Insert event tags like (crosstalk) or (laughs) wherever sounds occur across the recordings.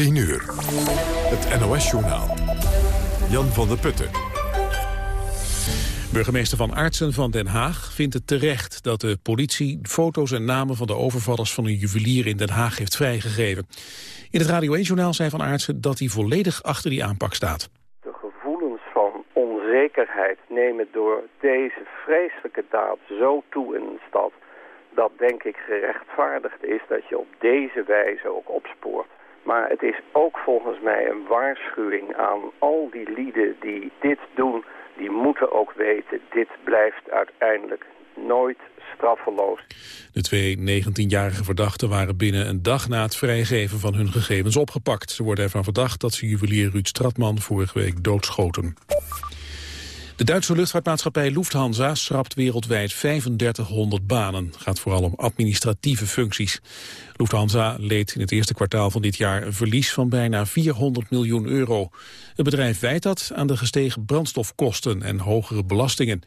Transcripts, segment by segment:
10 uur. Het NOS-journaal. Jan van der Putten. Burgemeester Van Aartsen van Den Haag vindt het terecht dat de politie foto's en namen van de overvallers van een juwelier in Den Haag heeft vrijgegeven. In het Radio 1-journaal zei Van Aartsen dat hij volledig achter die aanpak staat. De gevoelens van onzekerheid nemen door deze vreselijke daad zo toe in een stad dat denk ik gerechtvaardigd is dat je op deze wijze ook opspoort. Maar het is ook volgens mij een waarschuwing aan al die lieden die dit doen. Die moeten ook weten, dit blijft uiteindelijk nooit straffeloos. De twee 19-jarige verdachten waren binnen een dag na het vrijgeven van hun gegevens opgepakt. Ze worden ervan verdacht dat ze juwelier Ruud Stratman vorige week doodschoten. De Duitse luchtvaartmaatschappij Lufthansa schrapt wereldwijd 3500 banen. Het gaat vooral om administratieve functies. Lufthansa leed in het eerste kwartaal van dit jaar een verlies van bijna 400 miljoen euro. Het bedrijf wijt dat aan de gestegen brandstofkosten en hogere belastingen.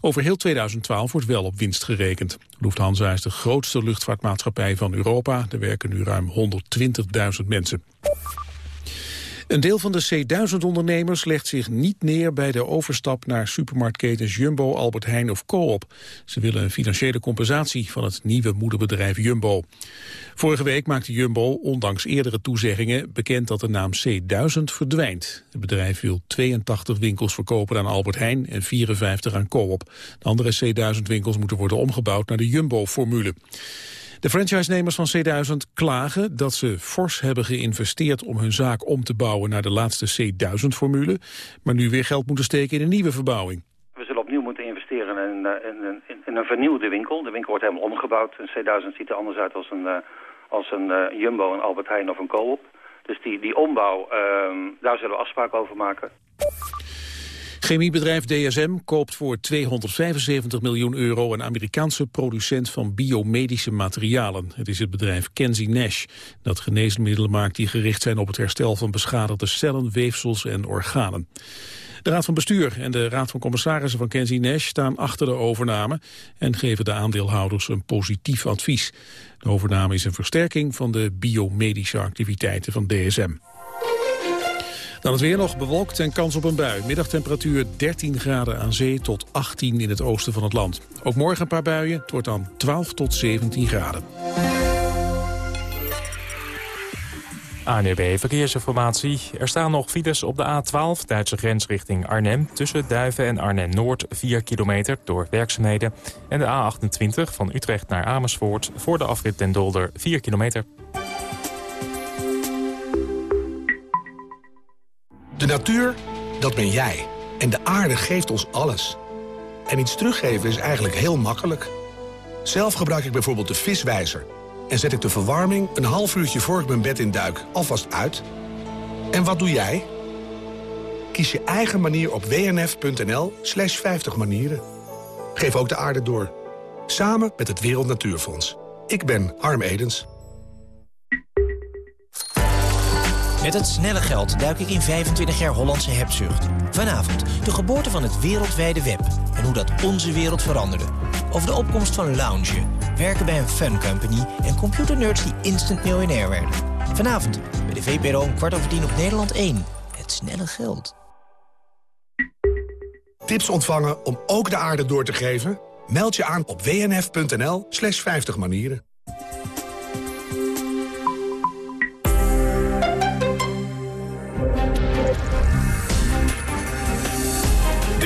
Over heel 2012 wordt wel op winst gerekend. Lufthansa is de grootste luchtvaartmaatschappij van Europa. Er werken nu ruim 120.000 mensen. Een deel van de C1000-ondernemers legt zich niet neer bij de overstap naar supermarktketens Jumbo, Albert Heijn of Coop. Ze willen een financiële compensatie van het nieuwe moederbedrijf Jumbo. Vorige week maakte Jumbo, ondanks eerdere toezeggingen, bekend dat de naam C1000 verdwijnt. Het bedrijf wil 82 winkels verkopen aan Albert Heijn en 54 aan Coop. De andere C1000-winkels moeten worden omgebouwd naar de Jumbo-formule. De franchisenemers van C1000 klagen dat ze fors hebben geïnvesteerd om hun zaak om te bouwen naar de laatste C1000-formule, maar nu weer geld moeten steken in een nieuwe verbouwing. We zullen opnieuw moeten investeren in, eh, in, in, een vernieuwde winkel. De winkel wordt helemaal omgebouwd. Een C1000 ziet er anders uit als een, eh, als een uh, Jumbo, een Albert Heijn of een Coop. Dus die, die ombouw, uh, daar zullen we afspraken over maken. Chemiebedrijf DSM koopt voor 275 miljoen euro een Amerikaanse producent van biomedische materialen. Het is het bedrijf Kenzie Nash dat geneesmiddelen maakt die gericht zijn op het herstel van beschadigde cellen, weefsels en organen. De Raad van Bestuur en de Raad van Commissarissen van Kenzie Nash staan achter de overname en geven de aandeelhouders een positief advies. De overname is een versterking van de biomedische activiteiten van DSM. Dan het weer nog bewolkt en kans op een bui. Middagtemperatuur 13 graden aan zee tot 18 in het oosten van het land. Ook morgen een paar buien. Het wordt dan 12 tot 17 graden. ANUB Verkeersinformatie. Er staan nog files op de A12, Duitse grens richting Arnhem... tussen Duiven en Arnhem-Noord, 4 kilometer door werkzaamheden. En de A28 van Utrecht naar Amersfoort... voor de afrit Den Dolder, 4 kilometer. De natuur, dat ben jij. En de aarde geeft ons alles. En iets teruggeven is eigenlijk heel makkelijk. Zelf gebruik ik bijvoorbeeld de viswijzer. En zet ik de verwarming een half uurtje voor ik mijn bed in duik alvast uit. En wat doe jij? Kies je eigen manier op wnf.nl slash 50 manieren. Geef ook de aarde door. Samen met het Wereld Natuurfonds. Ik ben Harm Edens. Met het snelle geld duik ik in 25 jaar Hollandse hebzucht. Vanavond de geboorte van het wereldwijde web en hoe dat onze wereld veranderde. Over de opkomst van lounge, werken bij een fun company... en computernerds die instant miljonair werden. Vanavond bij de VPRO om kwart over tien op Nederland 1. Het snelle geld. Tips ontvangen om ook de aarde door te geven? Meld je aan op wnf.nl slash 50 manieren.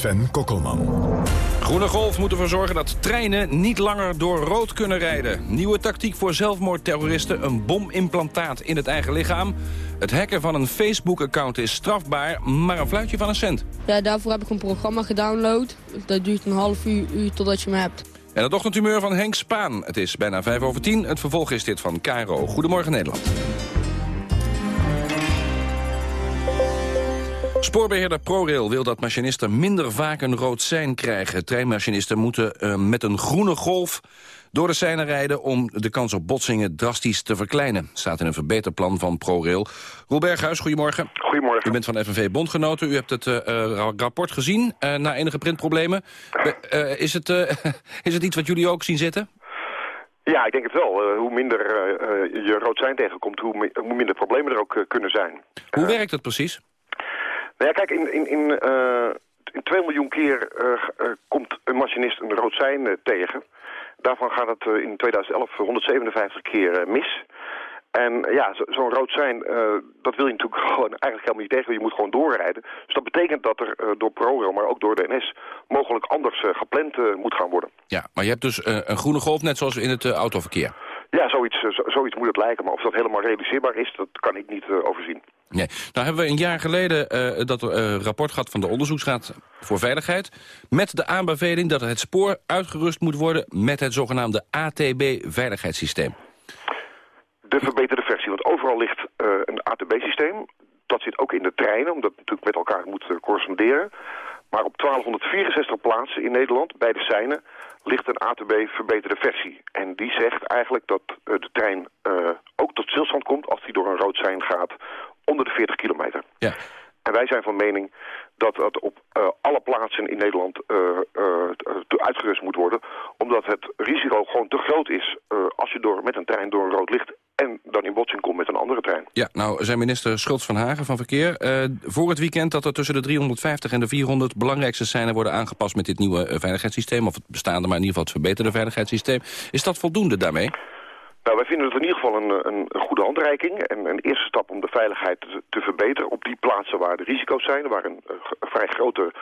Sven Kokkelman. Groene Golf moet ervoor zorgen dat treinen niet langer door rood kunnen rijden. Nieuwe tactiek voor zelfmoordterroristen, een bomimplantaat in het eigen lichaam. Het hacken van een Facebook-account is strafbaar, maar een fluitje van een cent. Ja, daarvoor heb ik een programma gedownload. Dat duurt een half uur, uur totdat je me hebt. En het ochtendhumeur van Henk Spaan. Het is bijna vijf over tien. Het vervolg is dit van Cairo. Goedemorgen Nederland. Spoorbeheerder ProRail wil dat machinisten minder vaak een rood sein krijgen. Treinmachinisten moeten uh, met een groene golf door de seinen rijden om de kans op botsingen drastisch te verkleinen. Staat in een verbeterplan van ProRail. Roel Berghuis, goedemorgen. Goedemorgen. U bent van FNV Bondgenoten. U hebt het uh, rapport gezien uh, na enige printproblemen. Is, het, (laughs) is het iets wat jullie ook zien zitten? Ja, ik denk het wel. hoe minder je rood zijn tegenkomt, hoe, hoe, minder problemen er ook kunnen zijn. Hoe werkt dat precies? Nou ja, kijk, in, in, in, in 2 miljoen keer komt een machinist een rood sein tegen. Daarvan gaat het in 2011 157 keer mis. En ja, zo'n rood zijn, dat wil je natuurlijk (laughs) gewoon eigenlijk helemaal niet tegen. Je moet gewoon doorrijden. Dus dat betekent dat er door ProRail, maar ook door de NS... mogelijk anders gepland moet gaan worden. Ja, maar je hebt dus een groene golf, net zoals in het autoverkeer. Ja, zoiets, zoiets moet het lijken. Maar of dat helemaal realiseerbaar is, dat kan ik niet overzien. Nee. Nou hebben we een jaar geleden dat rapport gehad van de Onderzoeksraad voor Veiligheid... met de aanbeveling dat het spoor uitgerust moet worden... met het zogenaamde ATB-veiligheidssysteem de verbeterde versie. Want overal ligt een ATB-systeem. Dat zit ook in de treinen, omdat het natuurlijk met elkaar moet corresponderen. Maar op 1264 plaatsen in Nederland, bij de seinen, ligt een ATB-verbeterde versie. En die zegt eigenlijk dat uh, de trein ook tot stilstand komt als die door een rood sein gaat onder de 40 kilometer. Ja. En wij zijn van mening dat het op uh, alle plaatsen in Nederland uh, uh, uitgerust moet worden. Omdat het risico gewoon te groot is als je door, met een trein door een rood licht... en dan in botsing komt met een andere trein. Ja, nou zijn minister Schultz van Hagen van Verkeer... voor het weekend dat er tussen de 350 en de 400 belangrijkste seinen worden aangepast... met dit nieuwe veiligheidssysteem, of het bestaande, maar in ieder geval het verbeterde veiligheidssysteem. Is dat voldoende daarmee? Nou, wij vinden het in ieder geval een, een, een goede handreiking en een eerste stap om de veiligheid te, te, verbeteren op die plaatsen waar de risico's zijn, waar een, een vrij grote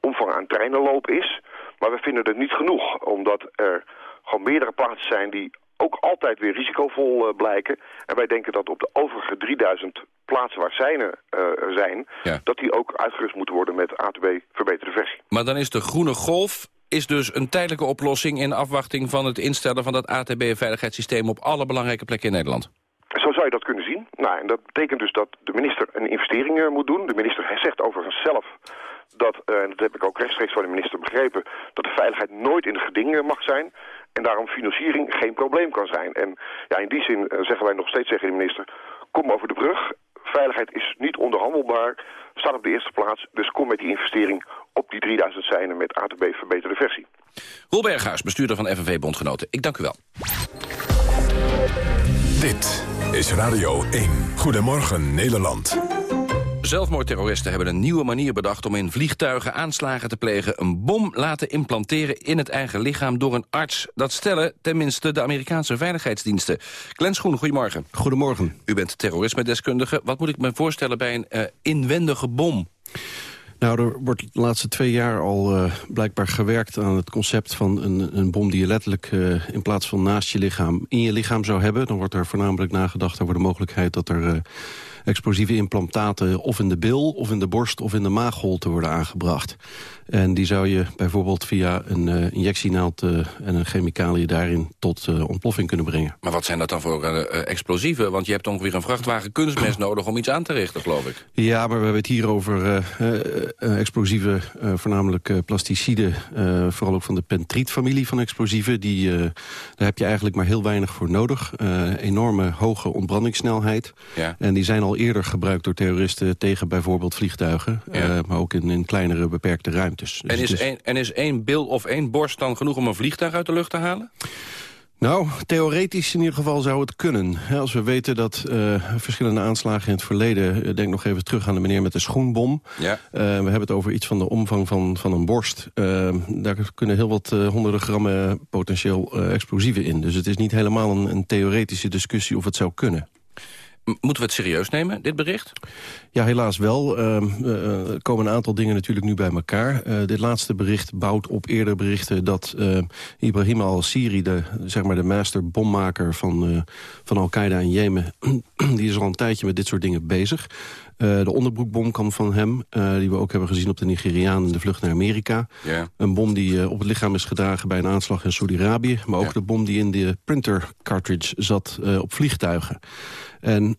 omvang aan treinenloop is. Maar we vinden het niet genoeg, omdat er gewoon meerdere plaatsen zijn die ook altijd weer risicovol uh, blijken. En wij denken dat op de overige 3000 plaatsen waar seinen uh, zijn, ja. dat die ook uitgerust moeten worden met ATB verbeterde versie. Maar dan is de groene golf is dus een tijdelijke oplossing in afwachting van het instellen van dat ATB-veiligheidssysteem op alle belangrijke plekken in Nederland. Zo zou je dat kunnen zien. Nou, en dat betekent dus dat de minister een investering uh, moet doen. De minister zegt overigens zelf dat, uh, en dat heb ik ook rechtstreeks van de minister begrepen, dat de veiligheid nooit in de geding mag zijn. En daarom financiering geen probleem kan zijn. En ja, in die zin uh, zeggen wij nog steeds tegen de minister, kom over de brug. Veiligheid is niet onderhandelbaar, staat op de eerste plaats. Dus kom met die investering op die 3000 seinen met ATB verbeterde versie. Roel Berghuis, bestuurder van FNV Bondgenoten. Ik dank u wel. Dit is Radio 1. Goedemorgen Nederland. Zelfmoordterroristen hebben een nieuwe manier bedacht om in vliegtuigen aanslagen te plegen. Een bom laten implanteren in het eigen lichaam door een arts. Dat stellen tenminste de Amerikaanse veiligheidsdiensten. Glenn Schoen, goedemorgen. Goedemorgen. U bent terrorisme-deskundige. Wat moet ik me voorstellen bij een uh, inwendige bom? Nou, er wordt de laatste twee jaar al uh, blijkbaar gewerkt aan het concept van een, een bom die je letterlijk uh, in plaats van naast je lichaam in je lichaam zou hebben. Dan wordt er voornamelijk nagedacht over de mogelijkheid dat er uh, explosieve implantaten of in de bil of in de borst of in de maagholte worden aangebracht. En die zou je bijvoorbeeld via een uh, injectienaald uh, en een chemicaliën daarin tot uh, ontploffing kunnen brengen. Maar wat zijn dat dan voor explosieven? Want je hebt ongeveer een vrachtwagen kunstmest (clears throat) nodig om iets aan te richten, geloof ik. Ja, maar we hebben het hier over explosieven, voornamelijk plasticiden. vooral ook van de pentrietfamilie van explosieven. Die, daar heb je eigenlijk maar heel weinig voor nodig. enorme hoge ontbrandingssnelheid. Ja. En die zijn al eerder gebruikt door terroristen tegen bijvoorbeeld vliegtuigen. Ja. maar ook in, in kleinere beperkte ruimtes. Dus en, is één, en is één bil of één borst dan genoeg om een vliegtuig uit de lucht te halen? Nou, theoretisch in ieder geval zou het kunnen. Als we weten dat uh, verschillende aanslagen in het verleden... denk nog even terug aan de meneer met de schoenbom. Ja. Uh, we hebben het over iets van de omvang van, van een borst. Uh, daar kunnen heel wat honderden grammen potentieel explosieven in. Dus het is niet helemaal een, een theoretische discussie of het zou kunnen. Moeten we het serieus nemen, dit bericht? Ja, helaas wel. Uh, uh, er komen een aantal dingen natuurlijk nu bij elkaar. Uh, dit laatste bericht bouwt op eerder berichten dat Ibrahim al-Siri... de, zeg maar de masterbommaker van, van Al-Qaeda in Jemen... (clears throat) die is al een tijdje met dit soort dingen bezig. Uh, de onderbroekbom kwam van hem, uh, die we ook hebben gezien op de Nigeriaan in de vlucht naar Amerika. Yeah. Een bom die uh, op het lichaam is gedragen bij een aanslag in Saudi-Arabië. Maar ook de bom die in de printer cartridge zat op vliegtuigen. En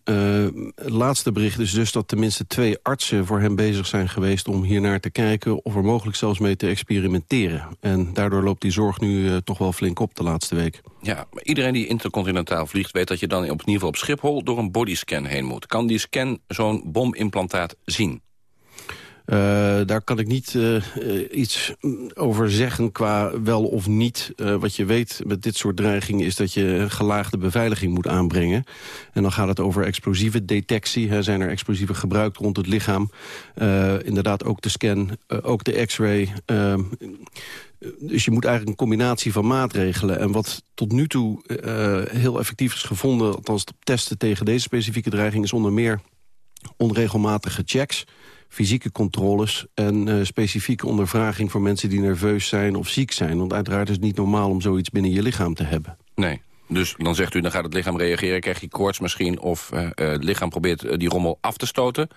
het laatste bericht is dus dat tenminste twee artsen voor hem bezig zijn geweest... om hiernaar te kijken of er mogelijk zelfs mee te experimenteren. En daardoor loopt die zorg nu toch wel flink op de laatste week. Ja, maar iedereen die intercontinentaal vliegt... weet dat je dan op, in geval op Schiphol door een bodyscan heen moet. Kan die scan zo'n bomimplantaat zien? Uh, daar kan ik niet uh, iets over zeggen qua wel of niet. Wat je weet met dit soort dreigingen is dat je gelaagde beveiliging moet aanbrengen. En dan gaat het over explosieve detectie. Zijn er explosieven gebruikt rond het lichaam? inderdaad ook de scan, ook de x-ray. Dus je moet eigenlijk een combinatie van maatregelen. En wat tot nu toe heel effectief is gevonden... althans testen tegen deze specifieke dreiging... is onder meer onregelmatige checks fysieke controles en uh, specifieke ondervraging voor mensen die nerveus zijn of ziek zijn. Want uiteraard is het niet normaal om zoiets binnen je lichaam te hebben. Nee. Dus dan zegt u, dan gaat het lichaam reageren, krijg je koorts misschien... of uh, het lichaam probeert uh, die rommel af te stoten.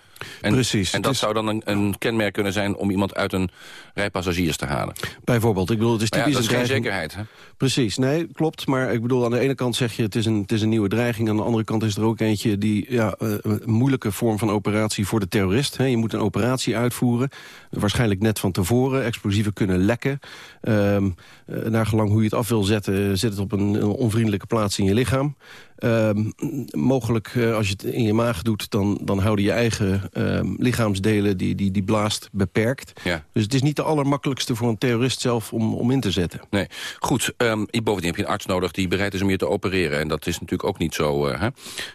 En, Precies. En dat zou dan een, een, kenmerk kunnen zijn om iemand uit een rij passagiers te halen. Bijvoorbeeld, ik bedoel, het is typisch... Ja, dat is geen zekerheid, hè? Precies, nee, klopt. Maar ik bedoel, aan de ene kant zeg je het is een, het is een nieuwe dreiging. Aan de andere kant is er ook eentje die ja, een moeilijke vorm van operatie voor de terrorist. Hè. Je moet een operatie uitvoeren, waarschijnlijk net van tevoren. Explosieven kunnen lekken. Um, naar gelang hoe je het af wil zetten, zit het op een, een onvriendelijke plaats in je lichaam. Um, mogelijk, uh, als je het in je maag doet, dan, dan houden je eigen um, lichaamsdelen die, die, die blaast beperkt. Ja. Dus het is niet de allermakkelijkste voor een terrorist zelf om, om in te zetten. Nee, goed. Um, bovendien heb je een arts nodig die bereid is om je te opereren. En dat is natuurlijk ook niet zo, uh, hè?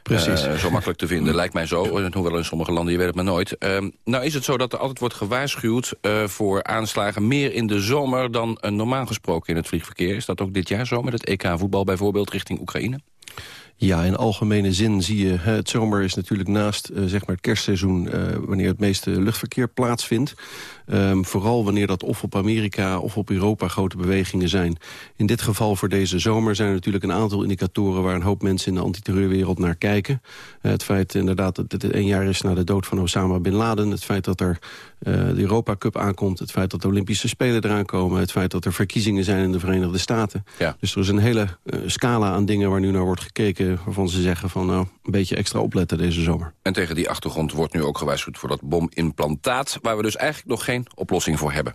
Precies. Uh, zo makkelijk te vinden. Lijkt mij zo, hoewel in sommige landen, je weet het maar nooit. nou is het zo dat er altijd wordt gewaarschuwd voor aanslagen meer in de zomer dan normaal gesproken in het vliegverkeer. Is dat ook dit jaar zo met het EK voetbal bijvoorbeeld richting Oekraïne? Ja, in algemene zin zie je... het zomer is natuurlijk naast uh, zeg maar het kerstseizoen... Uh, wanneer het meeste luchtverkeer plaatsvindt. Um, vooral wanneer dat of op Amerika of op Europa grote bewegingen zijn. In dit geval voor deze zomer zijn er natuurlijk een aantal indicatoren... waar een hoop mensen in de antiterreurwereld naar kijken. Uh, het feit inderdaad dat het een jaar is na de dood van Osama Bin Laden. Het feit dat er de Europa Cup aankomt. Het feit dat de Olympische Spelen eraan komen. Het feit dat er verkiezingen zijn in de Verenigde Staten. Ja. Dus er is een hele scala aan dingen waar nu naar wordt gekeken waarvan ze zeggen van nou, een beetje extra opletten deze zomer. En tegen die achtergrond wordt nu ook gewaarschuwd voor dat bomimplantaat... waar we dus eigenlijk nog geen oplossing voor hebben.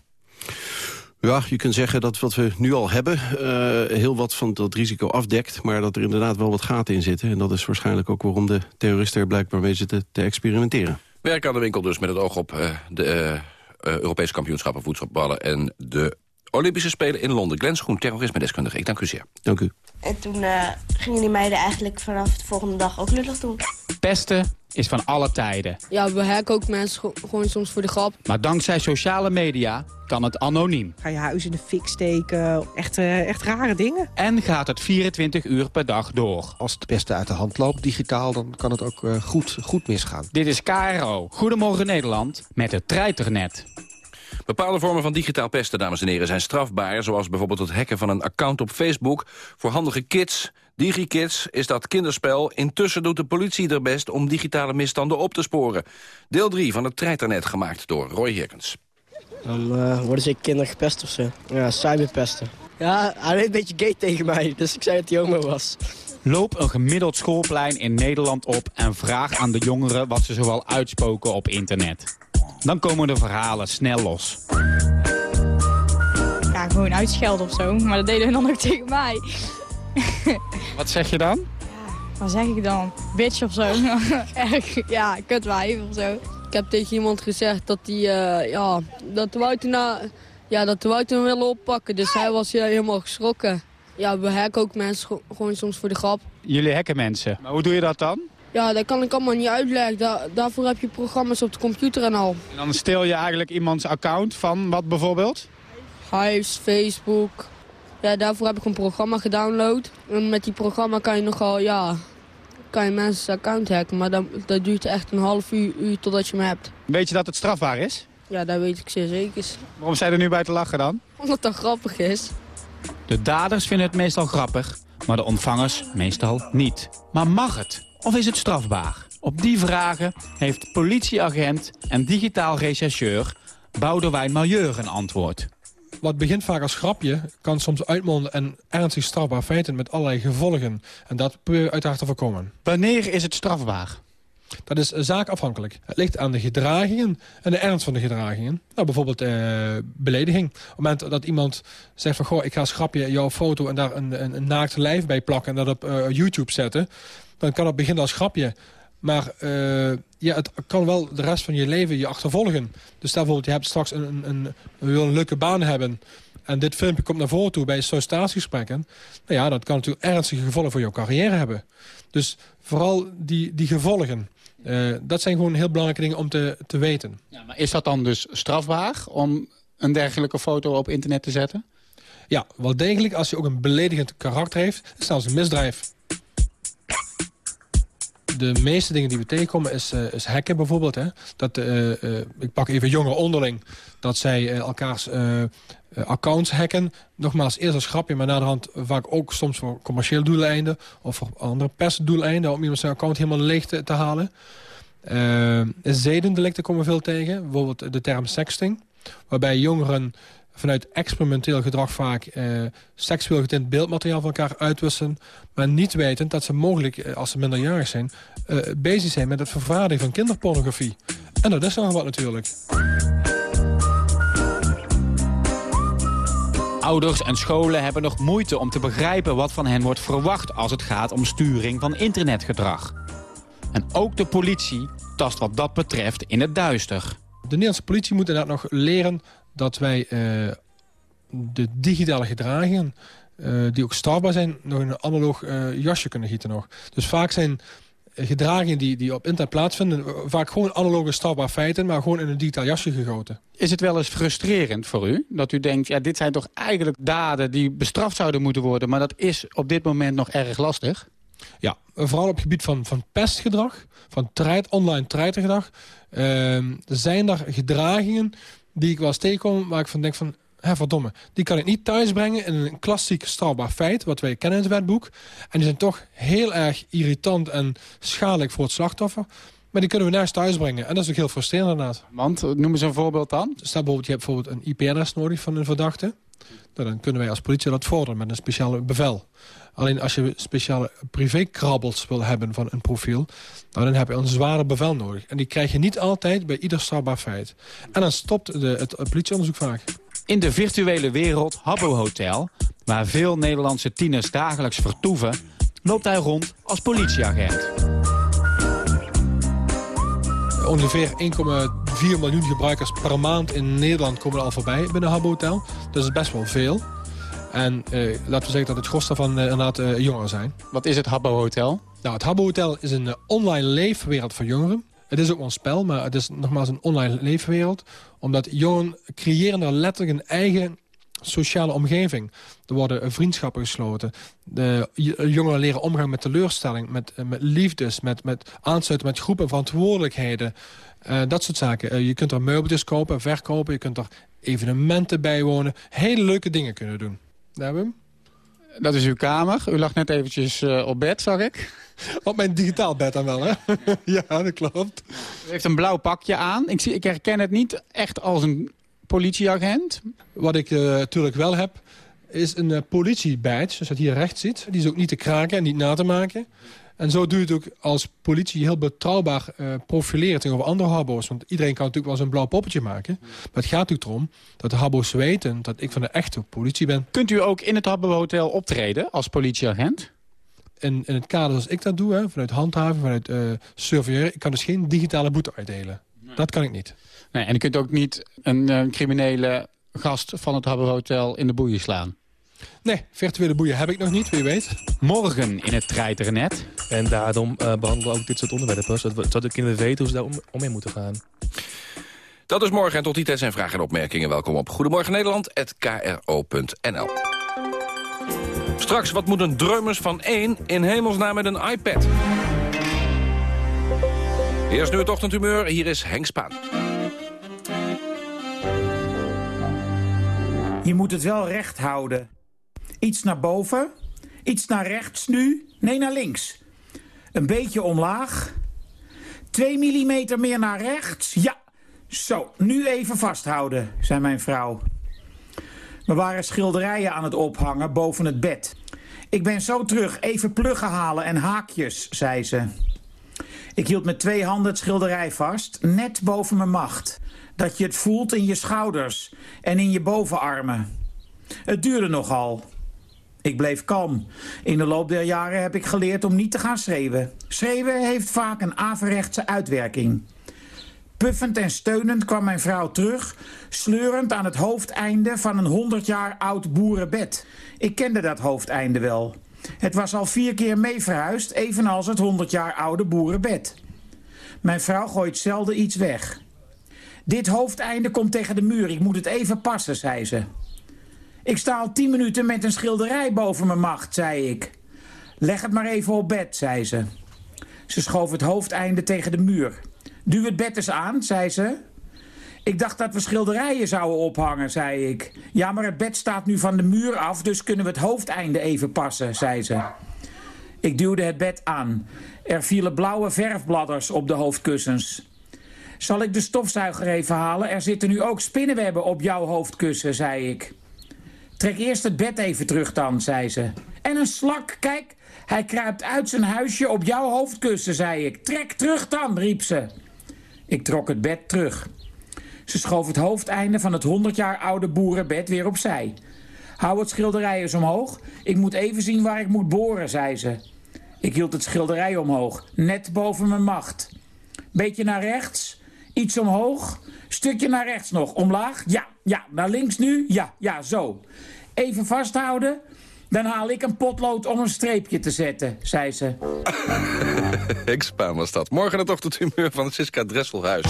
Ja, je kunt zeggen dat wat we nu al hebben... Uh, heel wat van dat risico afdekt... maar dat er inderdaad wel wat gaten in zitten. En dat is waarschijnlijk ook waarom de terroristen er blijkbaar mee zitten te experimenteren. Werk aan de winkel dus met het oog op uh, de uh, Europese kampioenschappen voedselballen... en de Olympische Spelen in Londen. Glenn Schoen, terrorisme-deskundige. Ik dank u zeer. Dank u. En toen uh, gingen die meiden eigenlijk vanaf de volgende dag ook lullig doen. Pesten is van alle tijden. Ja, we hacken ook mensen gewoon soms voor de grap. Maar dankzij sociale media kan het anoniem. Ga je huis in de fik steken, echt, uh, echt rare dingen. En gaat het 24 uur per dag door. Als het pesten uit de hand loopt, digitaal, dan kan het ook uh, goed, goed misgaan. Dit is KRO. Goedemorgen Nederland met het Treiternet. Bepaalde vormen van digitaal pesten, dames en heren, zijn strafbaar. Zoals bijvoorbeeld het hacken van een account op Facebook. Voor handige kids, DigiKids, is dat kinderspel. Intussen doet de politie er best om digitale misstanden op te sporen. Deel 3 van het Treiternet, gemaakt door Roy Hirkens. Dan uh, worden ze kinderen gepest of zo. Ja, cyberpesten. Ja, hij deed een beetje gay tegen mij, dus ik zei dat hij homo was. Loop een gemiddeld schoolplein in Nederland op en vraag aan de jongeren wat ze zoal uitspoken op internet. Dan komen de verhalen snel los. Ja, gewoon uitschelden of zo. Maar dat deden hun dan ook (laughs) tegen mij. Wat zeg je dan? Ja, wat zeg ik dan? Bitch of zo. (laughs) Erg, ja, kutwijf of zo. Ik heb tegen iemand gezegd dat hij, uh, ja, dat de Wouter na, ja, dat de Wouter hem willen oppakken. Dus hij was ja, helemaal geschrokken. Ja, we hacken ook mensen gewoon soms voor de grap. Jullie hacken mensen. Maar hoe doe je dat dan? Ja, dat kan ik allemaal niet uitleggen. Da daarvoor heb je programma's op de computer en al. En dan stel je eigenlijk iemands account van wat bijvoorbeeld? Hives, Facebook. Ja, daarvoor heb ik een programma gedownload. En met die programma kan je nogal, ja, kan je mensen account hacken. Maar dat, dat duurt echt een half uur, uur totdat je hem hebt. Weet je dat het strafbaar is? Ja, dat weet ik zeer zeker. Waarom zijn er nu bij te lachen dan? Omdat dat grappig is. De daders vinden het meestal grappig, maar de ontvangers meestal niet. Maar mag het? Of is het strafbaar? Op die vragen heeft politieagent en digitaal rechercheur Boudewijn Maljeur een antwoord. Wat begint vaak als grapje, kan soms uitmonden en ernstig strafbaar feiten met allerlei gevolgen. En dat probeer je uiteraard te voorkomen. Wanneer is het strafbaar? Dat is zaakafhankelijk. Het ligt aan de gedragingen en de ernst van de gedragingen. Nou, bijvoorbeeld eh, belediging. Op het moment dat iemand zegt van... goh, ik ga schrapje jouw foto en daar een, een, een naakt lijf bij plakken... en dat op uh, YouTube zetten... dan kan dat beginnen als grapje. Maar uh, ja, het kan wel de rest van je leven je achtervolgen. Dus stel bijvoorbeeld, je hebt straks een, een, een, je wil een leuke baan hebben... en dit filmpje komt naar voren toe bij sollicitatiegesprekken... nou ja, dat kan natuurlijk ernstige gevolgen voor jouw carrière hebben. Dus vooral die, die gevolgen... Uh, dat zijn gewoon heel belangrijke dingen om te, te weten. Ja, maar is dat dan dus strafbaar om een dergelijke foto op internet te zetten? Ja, wel degelijk. Als je ook een beledigend karakter heeft, is het zelfs een misdrijf. De meeste dingen die we tegenkomen is, uh, is hacken bijvoorbeeld. Hè? Dat, uh, ik pak even jongeren onderling. Dat zij elkaars accounts hacken. Nogmaals, eerst als grapje, maar naderhand vaak ook soms voor commerciële doeleinden. Of voor andere persdoeleinden, om iemand zijn account helemaal leeg te, te halen. zedendelicten komen we veel tegen. Bijvoorbeeld de term sexting. Waarbij jongeren vanuit experimenteel gedrag vaak eh, seksueel getint beeldmateriaal van elkaar uitwisselen... maar niet wetend dat ze mogelijk, als ze minderjarig zijn... Uh, bezig zijn met het vervaardigen van kinderpornografie. En dat is nog wat natuurlijk. Ouders en scholen hebben nog moeite om te begrijpen wat van hen wordt verwacht... als het gaat om sturing van internetgedrag. En ook de politie tast wat dat betreft in het duister. De Nederlandse politie moet inderdaad nog leren dat wij uh, de digitale gedragingen... Uh, die ook strafbaar zijn, nog in een analoog uh, jasje kunnen gieten nog. Dus vaak zijn gedragingen die, die op internet plaatsvinden... vaak gewoon analoge strafbaar feiten... maar gewoon in een digitaal jasje gegoten. Is het wel eens frustrerend voor u? Dat u denkt, ja, dit zijn toch eigenlijk daden die bestraft zouden moeten worden... maar dat is op dit moment nog erg lastig? Ja, vooral op het gebied van, van pestgedrag, van online treitergedrag... Uh, zijn er gedragingen die ik wel eens tegenkom... waar ik van denk van, hè, verdomme, die kan ik niet thuisbrengen... in een klassiek strafbaar feit, wat wij kennen in het wetboek. En die zijn toch heel erg irritant en schadelijk voor het slachtoffer... Maar die kunnen we nergens thuisbrengen. En dat is ook heel frustrerend inderdaad. Want, noem eens een voorbeeld dan. Stel bijvoorbeeld, je hebt bijvoorbeeld een IP-adres nodig van een verdachte. Nou, dan kunnen wij als politie dat vorderen met een speciale bevel. Alleen als je speciale privékrabbels wil hebben van een profiel... Nou, dan heb je een zware bevel nodig. En die krijg je niet altijd bij ieder strafbaar feit. En dan stopt de, het, het politieonderzoek vaak. In de virtuele wereld Habbo Hotel, waar veel Nederlandse tieners dagelijks vertoeven... loopt hij rond als politieagent. Ongeveer 1,4 miljoen gebruikers per maand in Nederland komen er al voorbij binnen Habbo Hotel. Dat is best wel veel. En eh, laten we zeggen dat het gros daarvan eh, inderdaad uh, jongeren zijn. Wat is het Habbo Hotel? Nou, het Habbo Hotel is een online leefwereld voor jongeren. Het is ook wel een spel, maar het is nogmaals een online leefwereld. Omdat jongeren creëren daar letterlijk een eigen sociale omgeving. Er worden vriendschappen gesloten. De jongeren leren omgaan met teleurstelling, met, met liefdes... met, met aansluiten met groepen, verantwoordelijkheden. Uh, dat soort zaken. Uh, je kunt er meubeltjes kopen, verkopen. Je kunt er evenementen bijwonen. Hele leuke dingen kunnen doen. Daar hebben we hem. Dat is uw kamer. U lag net eventjes uh, op bed, zag ik. (laughs) Op mijn digitaal bed dan wel, hè? (laughs) ja, dat klopt. U heeft een blauw pakje aan. Ik, zie, ik herken het niet echt als een politieagent. Wat ik uh, natuurlijk wel heb, is een uh, politiebadge. Zoals je het hier rechts ziet. Die is ook niet te kraken en niet na te maken. En zo doe je het ook als politie heel betrouwbaar uh, profileren tegenover andere habbo's. Want iedereen kan natuurlijk wel eens een blauw poppetje maken. Maar het gaat natuurlijk erom dat de habbo's weten dat ik van de echte politie ben. Kunt u ook in het Habbo Hotel optreden als politieagent? In, in het kader zoals ik dat doe, hè, vanuit handhaven, vanuit uh, surveilleren... ik kan dus geen digitale boete uitdelen. Nee. Dat kan ik niet. Nee, en u kunt ook niet een uh, criminele gast van het Habbo Hotel in de boeien slaan? Nee, virtuele boeien heb ik nog niet, wie weet. Morgen in het treiternet. En daarom uh, behandelen we ook dit soort onderwerpen... zodat, zodat de kinderen weten hoe ze daar om, omheen moeten gaan. Dat is morgen en tot die tijd zijn vragen en opmerkingen. Welkom op Goedemorgen Nederland, kro.nl. Straks, wat moet een drumers van één in hemelsnaam met een iPad? Eerst nu het ochtendhumeur, hier is Henk Spaan. Je moet het wel recht houden. Iets naar boven, iets naar rechts nu, nee naar links. Een beetje omlaag. 2 millimeter meer naar rechts, ja. Zo, nu even vasthouden, zei mijn vrouw. We waren schilderijen aan het ophangen boven het bed. Ik ben zo terug, even pluggen halen en haakjes, zei ze. Ik hield met twee handen het schilderij vast, net boven mijn macht. Dat je het voelt in je schouders en in je bovenarmen. Het duurde nogal. Ik bleef kalm. In de loop der jaren heb ik geleerd om niet te gaan schreeuwen. Schreeuwen heeft vaak een averechtse uitwerking. Puffend en steunend kwam mijn vrouw terug, sleurend aan het hoofdeinde van een honderd jaar oud boerenbed. Ik kende dat hoofdeinde wel. Het was al vier keer mee verhuisd, evenals het 100 jaar oude boerenbed. Mijn vrouw gooit zelden iets weg. Dit hoofdeinde komt tegen de muur, ik moet het even passen, zei ze. Ik sta al tien minuten met een schilderij boven mijn macht, zei ik. Leg het maar even op bed, zei ze. Ze schoof het hoofdeinde tegen de muur. Duw het bed eens aan, zei ze. Ik dacht dat we schilderijen zouden ophangen, zei ik. Ja, maar het bed staat nu van de muur af, dus kunnen we het hoofdeinde even passen, zei ze. Ik duwde het bed aan. Er vielen blauwe verfbladders op de hoofdkussens. Zal ik de stofzuiger even halen? Er zitten nu ook spinnenwebben op jouw hoofdkussen, zei ik. Trek eerst het bed even terug dan, zei ze. En een slak, kijk, hij kruipt uit zijn huisje op jouw hoofdkussen, zei ik. Trek terug dan, riep ze. Ik trok het bed terug. Ze schoof het hoofdeinde van het 100 jaar oude boerenbed weer opzij. Hou het schilderij eens omhoog. Ik moet even zien waar ik moet boren, zei ze. Ik hield het schilderij omhoog, net boven mijn macht. Beetje naar rechts, iets omhoog, stukje naar rechts nog, omlaag, ja, ja, naar links nu, ja, ja, zo. Even vasthouden, dan haal ik een potlood om een streepje te zetten, zei ze. (laughs) Hekspaan was dat. Morgen het ochtendhumeur van Siska Dresselhuis.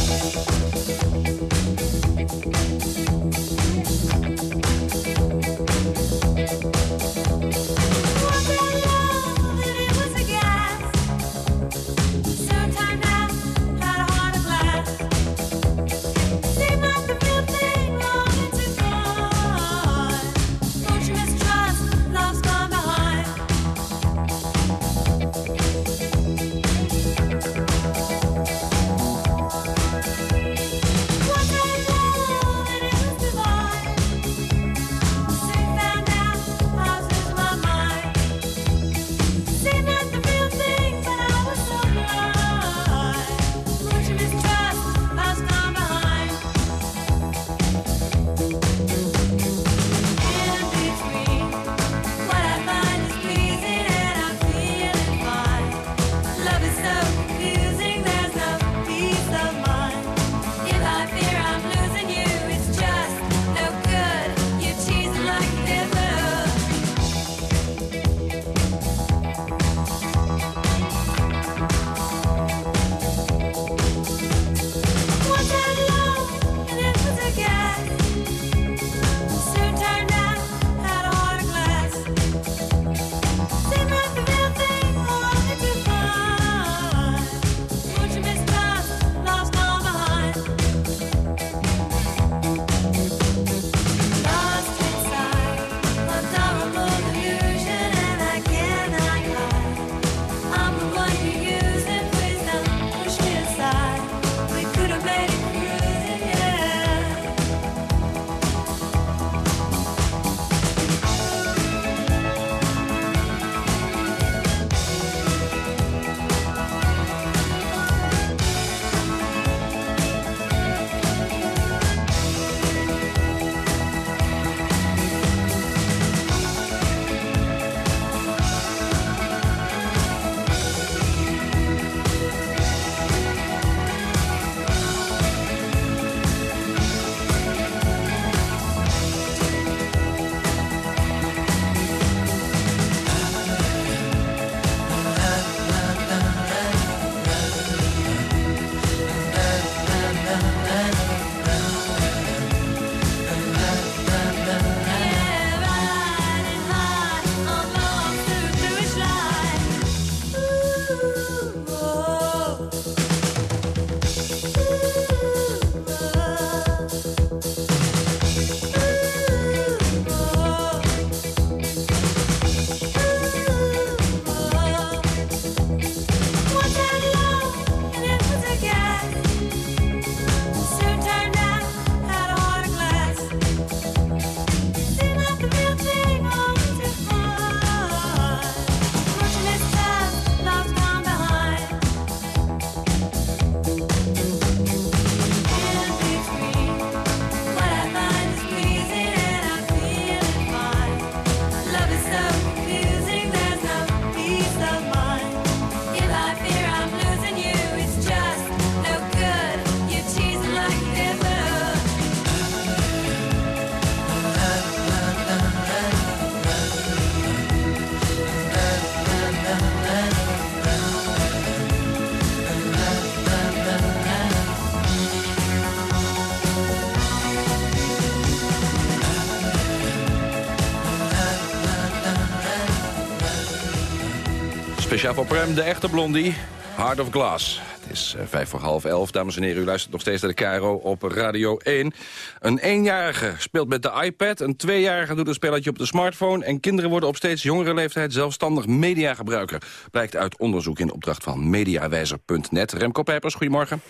Voor Prem, de echte blondie. Heart of Glass. Het is uh, vijf voor half elf, dames en heren. U luistert nog steeds naar de Cairo op Radio 1. Een eenjarige speelt met de iPad. Een tweejarige doet een spelletje op de smartphone. En kinderen worden op steeds jongere leeftijd zelfstandig mediagebruiker. Blijkt uit onderzoek in opdracht van mediawijzer.net. Remco Pijpers, goedemorgen.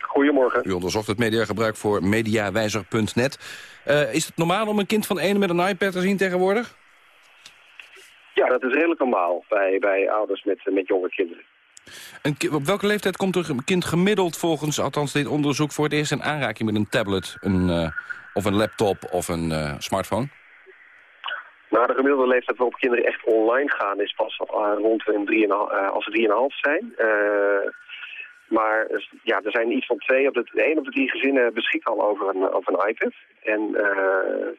Goedemorgen. U onderzocht het mediagebruik voor mediawijzer.net. Uh, is het normaal om een kind van één met een iPad te zien tegenwoordig? Ja, dat is redelijk normaal bij, bij ouders met, met jonge kinderen. Een, op welke leeftijd komt een kind gemiddeld volgens, althans dit onderzoek... voor het eerst in aanraking met een tablet, een, uh, of een laptop of een uh, smartphone? Nou, de gemiddelde leeftijd waarop kinderen echt online gaan... is pas uh, rond een 3,5 als ze 3,5 zijn. maar ja, er zijn iets van twee op de, één op de drie gezinnen beschikken al over een, over een iPad. En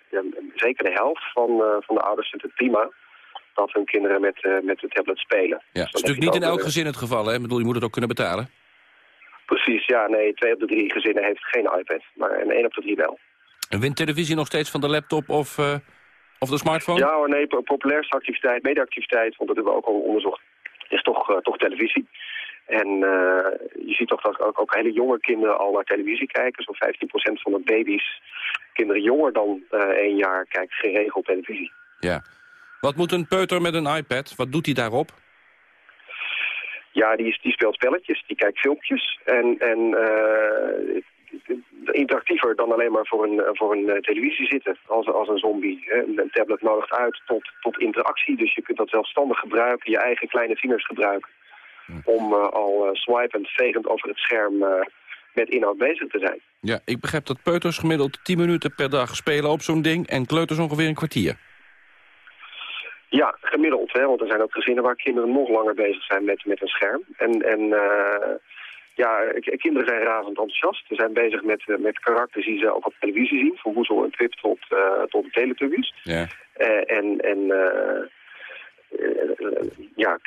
ja, zeker de helft van, van de ouders vindt het prima dat hun kinderen met, uh, met de tablet spelen. Ja, dat is natuurlijk niet in elk gezin het geval, hè? Ik bedoel, je moet het ook kunnen betalen. Precies, ja, nee, twee op de drie gezinnen heeft geen iPad, maar en één op de drie wel. En wint televisie nog steeds van de laptop of, uh, of de smartphone? Ja, hoor, nee, populairste activiteit, mediaactiviteit, want dat hebben we ook al onderzocht, is toch, uh, toch televisie. En je ziet toch dat ook, ook, hele jonge kinderen al naar televisie kijken. Zo'n 15% van de baby's, kinderen jonger dan één jaar, kijken geregeld televisie. Ja, wat moet een peuter met een iPad? Wat doet hij daarop? Ja, die, die speelt spelletjes, die kijkt filmpjes. En, en uh, interactiever dan alleen maar voor een, voor een televisie zitten als, als een zombie. Een tablet nodigt uit tot, tot interactie, dus je kunt dat zelfstandig gebruiken, je eigen kleine vingers gebruiken. Om uh, al uh, swipend, vegend over het scherm met inhoud bezig te zijn. Ja, ik begrijp dat peuters gemiddeld 10 minuten per dag spelen op zo'n ding en kleuters ongeveer een kwartier. Ja, gemiddeld. Hè, want er zijn ook gezinnen waar kinderen nog langer bezig zijn met, met een scherm. En, en uh, ja, kinderen zijn razend enthousiast. Ze zijn bezig met, met karakters die ze ook op televisie zien. Van Woezel en Pip tot, uh, tot de Teletubbies. Ja. Uh, en en ja,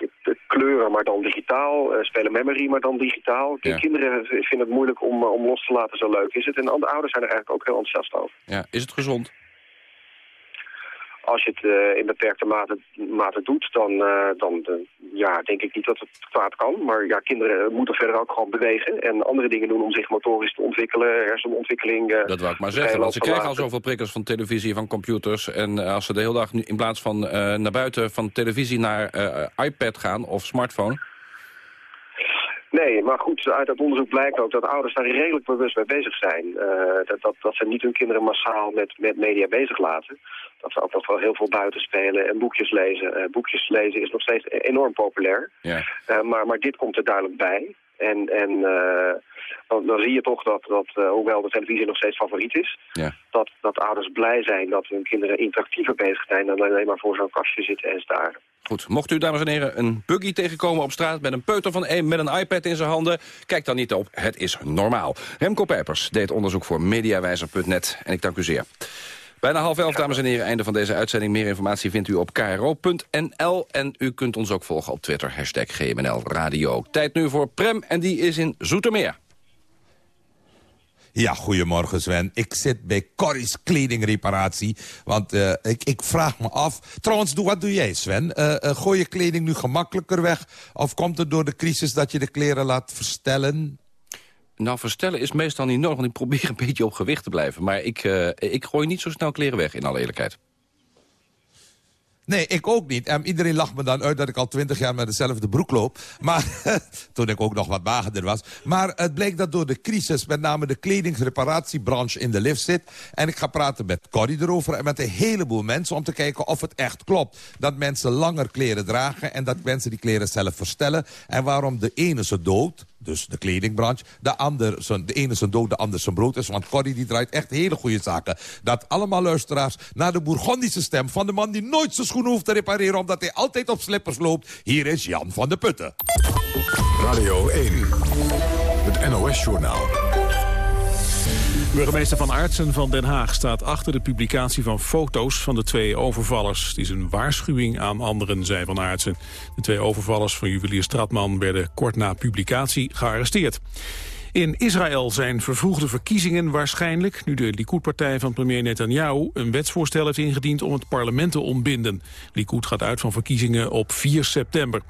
kleuren, maar dan digitaal. spelen memory, maar dan digitaal. Ja. Kinderen vinden het moeilijk om, om los te laten, zo leuk is het. En de ouders zijn er eigenlijk ook heel enthousiast over. Ja, is het gezond? Als je het uh, in beperkte mate, mate doet, dan, uh, dan uh, ja, denk ik niet dat het kwaad kan. Maar ja, kinderen moeten verder ook gewoon bewegen en andere dingen doen om zich motorisch te ontwikkelen, hersenontwikkeling. dat wou ik maar zeggen, want ze krijgen al zoveel prikkels van televisie, van computers. En als ze de hele dag nu in plaats van naar buiten van televisie naar iPad gaan of smartphone... Nee, maar goed, uit dat onderzoek blijkt ook dat ouders daar redelijk bewust mee bezig zijn. Uh, dat, dat, dat ze niet hun kinderen massaal met, met media bezig laten. Dat ze ook nog wel heel veel buiten spelen en boekjes lezen. Uh, boekjes lezen is nog steeds enorm populair. Ja. Uh, maar, maar dit komt er duidelijk bij. En, en dan, dan, zie je toch dat, dat hoewel de televisie nog steeds favoriet is... Ja. Dat, dat ouders blij zijn dat hun kinderen interactiever bezig zijn... dan alleen maar voor zo'n kastje zitten en staren. Goed, mocht u, dames en heren, een buggy tegenkomen op straat... met een peuter van één met een iPad in zijn handen... kijk dan niet op, het is normaal. Remco Pijpers deed onderzoek voor mediawijzer.net en ik dank u zeer. Bijna half elf, dames en heren, einde van deze uitzending. Meer informatie vindt u op kro.nl. En u kunt ons ook volgen op Twitter, hashtag GMNL Radio. Tijd nu voor Prem en die is in Zoetermeer. Ja, goedemorgen Sven. Ik zit bij Corrie's kledingreparatie. Want uh, ik, ik, vraag me af... Trouwens, wat doe jij Sven? Uh, uh, gooi je kleding nu gemakkelijker weg? Of komt het door de crisis dat je de kleren laat verstellen? Nou, verstellen is meestal niet nodig, want ik probeer een beetje op gewicht te blijven. Maar ik, ik gooi niet zo snel kleren weg, in alle eerlijkheid. Nee, ik ook niet. En iedereen lacht me dan uit dat ik al twintig jaar met dezelfde broek loop. Maar (laughs) toen ik ook nog wat magerder was. Maar het blijkt dat door de crisis met name de kledingsreparatiebranche in de lift zit. En ik ga praten met Corrie erover en met een heleboel mensen... om te kijken of het echt klopt. Dat mensen langer kleren dragen en dat mensen die kleren zelf verstellen. En waarom de ene ze dood, dus de kledingbranche. De, ander, de ene zijn dood, de ander zijn brood is. Want Corrie die draait echt hele goede zaken. Dat allemaal luisteraars naar de Bourgondische stem... van de man die nooit zijn schoenen hoeft te repareren... omdat hij altijd op slippers loopt. Hier is Jan van de Putten. Radio 1, het NOS-journaal. Burgemeester Van Aartsen van Den Haag staat achter de publicatie van foto's van de twee overvallers. Het is een waarschuwing aan anderen, zei Van Aartsen. De twee overvallers van juwelier Stratman werden kort na publicatie gearresteerd. In Israël zijn vervroegde verkiezingen waarschijnlijk... nu de Likud-partij van premier Netanyahu een wetsvoorstel heeft ingediend... om het parlement te ontbinden. Likud gaat uit van verkiezingen op 4 september.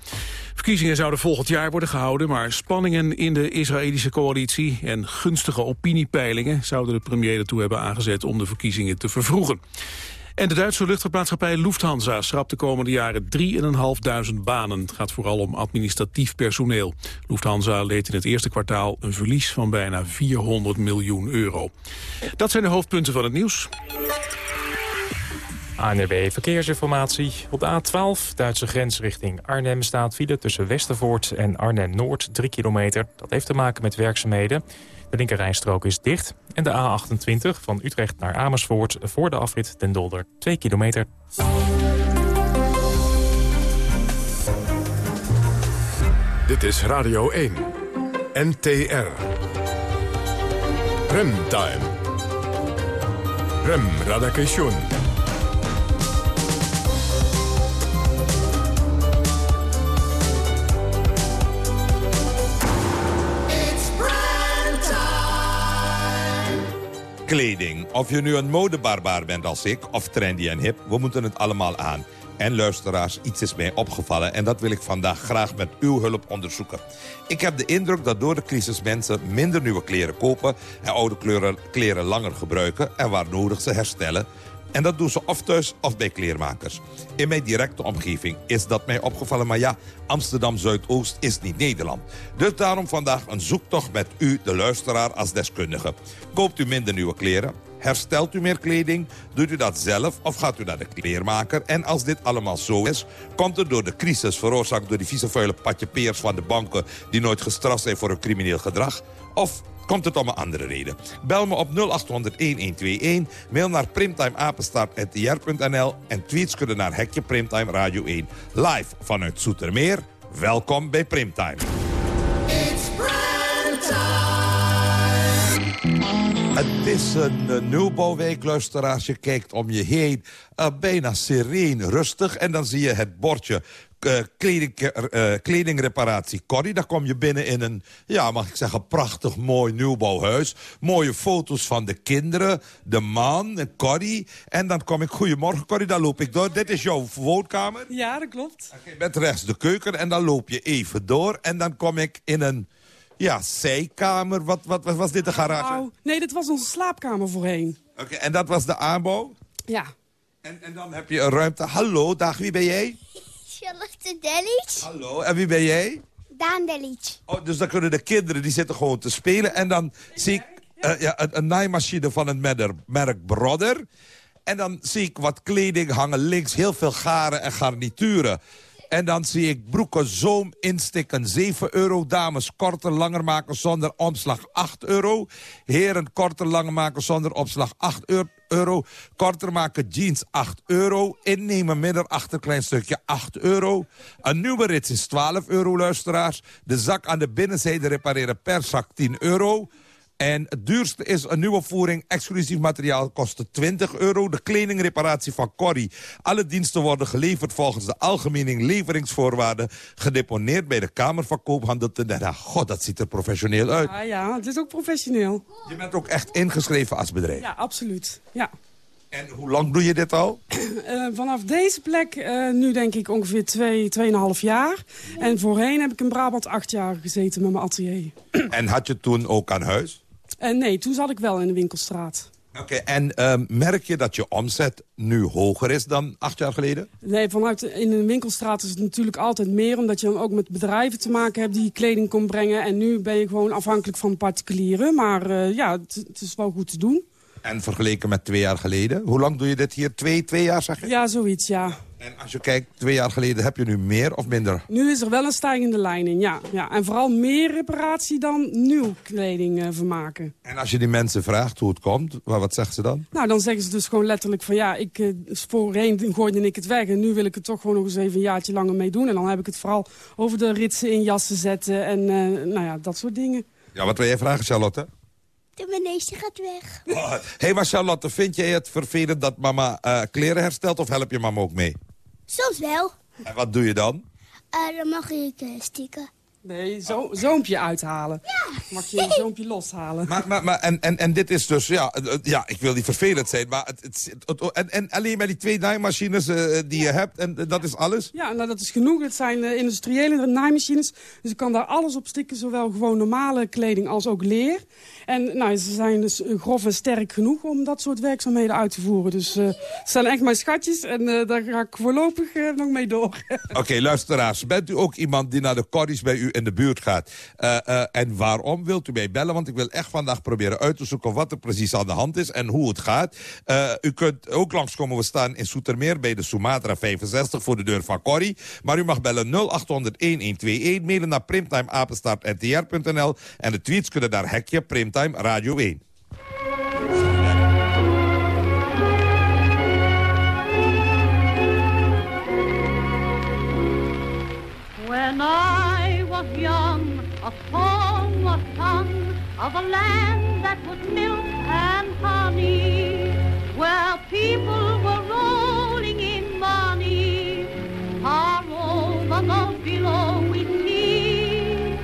Verkiezingen zouden volgend jaar worden gehouden... maar spanningen in de Israëlische coalitie en gunstige opiniepeilingen... zouden de premier ertoe hebben aangezet om de verkiezingen te vervroegen. En de Duitse luchtvaartmaatschappij Lufthansa schrapt de komende jaren 3.500 banen. Het gaat vooral om administratief personeel. Lufthansa leed in het eerste kwartaal een verlies van bijna 400 miljoen euro. Dat zijn de hoofdpunten van het nieuws. ANRB Verkeersinformatie. Op de A12, Duitse grens richting Arnhem, staat file tussen Westervoort en Arnhem-Noord, 3 kilometer. Dat heeft te maken met werkzaamheden. De linkerrijstrook is dicht. En de A28 van Utrecht naar Amersfoort voor de afrit Den Dolder, 2 kilometer. Dit is Radio 1. NTR. Remtime. Rem Radakation. Kleding. Of je nu een modebarbaar bent als ik, of trendy en hip, we moeten het allemaal aan. En luisteraars, iets is mij opgevallen en dat wil ik vandaag graag met uw hulp onderzoeken. Ik heb de indruk dat door de crisis mensen minder nieuwe kleren kopen... en oude kleren, kleren langer gebruiken en waar nodig ze herstellen... En dat doen ze of thuis of bij kleermakers. In mijn directe omgeving is dat mij opgevallen. Maar ja, Amsterdam-Zuidoost is niet Nederland. Dus daarom vandaag een zoektocht met u, de luisteraar, als deskundige. Koopt u minder nieuwe kleren? Herstelt u meer kleding? Doet u dat zelf of gaat u naar de kleermaker? En als dit allemaal zo is, komt het door de crisis... veroorzaakt door die vieze vuile patjepeers van de banken... die nooit gestraft zijn voor hun crimineel gedrag? Of komt het om een andere reden. Bel me op 0800-1121, mail naar primtimeapenstaartntr.nl... en tweets kunnen naar Hekje Primtime Radio 1. Live vanuit Zoetermeer. Welkom bij Primtime. Het is een uh, nieuwbouwwijk, luisteraars. Je kijkt om je heen, uh, bijna sereen, rustig. En dan zie je het bordje uh, kleding, uh, kledingreparatie Corrie. Daar kom je binnen in een, ja, mag ik zeggen, prachtig mooi nieuwbouwhuis. Mooie foto's van de kinderen, de man, Corrie. En dan kom ik, goedemorgen Corrie, daar loop ik door. Dit is jouw woonkamer? Ja, dat klopt. Okay, met rechts de keuken en dan loop je even door. En dan kom ik in een... Ja, zijkamer. Wat, wat, wat was dit, de garage? Nee, dit was onze slaapkamer voorheen. Oké, okay, en dat was de aanbouw? Ja. En, en dan heb je een ruimte. Hallo, dag, wie ben jij? Charlotte Delic. Hallo, en wie ben jij? Daan Delic. Oh, dus dan kunnen de kinderen, die zitten gewoon te spelen. En dan zie ik uh, ja, een, een naaimachine van een merk, Brother. En dan zie ik wat kleding hangen links, heel veel garen en garnituren. En dan zie ik broeken zoom instikken 7 euro. Dames korter langer maken zonder omslag 8 euro. Heren korter langer maken zonder opslag 8 euro. Korter maken jeans 8 euro. Innemen midden achter klein stukje 8 euro. Een nieuwe rits is 12 euro luisteraars. De zak aan de binnenzijde repareren per zak 10 euro. En het duurste is een nieuwe voering. Exclusief materiaal kostte 20 euro. De kledingreparatie van Corrie. Alle diensten worden geleverd volgens de algemene leveringsvoorwaarden. Gedeponeerd bij de Kamer van Koophandel te Den Haag. God, dat ziet er professioneel uit. Ja, ja, het is ook professioneel. Je bent ook echt ingeschreven als bedrijf? Ja, absoluut. Ja. En hoe lang doe je dit al? Uh, vanaf deze plek uh, nu denk ik ongeveer 2, twee, 2,5 jaar. En voorheen heb ik in Brabant acht jaar gezeten met mijn atelier. En had je toen ook aan huis? Uh, nee, toen zat ik wel in de winkelstraat. Oké, okay, en uh, merk je dat je omzet nu hoger is dan acht jaar geleden? Nee, vanuit in een winkelstraat is het natuurlijk altijd meer... omdat je dan ook met bedrijven te maken hebt die kleding kon brengen. En nu ben je gewoon afhankelijk van particulieren. Maar uh, ja, het is wel goed te doen. En vergeleken met twee jaar geleden? Hoe lang doe je dit hier? Twee, twee jaar, zeg je? Ja, zoiets, ja. En als je kijkt, twee jaar geleden, heb je nu meer of minder? Nu is er wel een stijgende lijn in, ja. ja. En vooral meer reparatie dan nieuw kleding uh, vermaken. En als je die mensen vraagt hoe het komt, wat zeggen ze dan? Nou, dan zeggen ze dus gewoon letterlijk van ja, ik, uh, voorheen gooide ik het weg... en nu wil ik het toch gewoon nog eens even een jaartje langer mee doen. En dan heb ik het vooral over de ritsen in jassen zetten en uh, nou ja, dat soort dingen. Ja, wat wil jij vragen, Charlotte? De meneer gaat weg. Hé, oh, hey, maar Charlotte, vind jij het vervelend dat mama uh, kleren herstelt... of help je mama ook mee? Soms wel. En wat doe je dan? Uh, dan mag ik uh, stikken. Nee, zo, zoompje uithalen. Mag je een zoompje loshalen. Maar, maar, maar en, en, en dit is dus, ja, eh, ja, ik wil niet vervelend zijn, maar het, het, het- en, en alleen maar die twee naaimachines eh, die je hebt, en eh, dat is alles? Ja, nou dat is genoeg. Het zijn eh, industriële naaimachines. Dus ik kan daar alles op stikken. Zowel gewoon normale kleding als ook leer. En nou, ze zijn dus eh, grof en sterk genoeg om dat soort werkzaamheden uit te voeren. Dus eh het zijn echt mijn schatjes. En eh, daar ga ik voorlopig nog mee door. (laughs) Oké, luisteraars, bent u ook iemand die naar de corries bij u in de buurt gaat? En waarom wilt u mij bellen? Want ik wil echt vandaag proberen uit te zoeken wat er precies aan de hand is en hoe het gaat. U kunt ook langskomen, we staan in Soetermeer bij de Sumatra 65 voor de deur van Corrie. Maar u mag bellen 0800-1121, mailen naar primtimeapenstaartntr.nl en de tweets kunnen daar hekje Primtime Radio 1. When I was young, a song was sung of a land that was milk and honey, where people were rolling in money, far over below we see.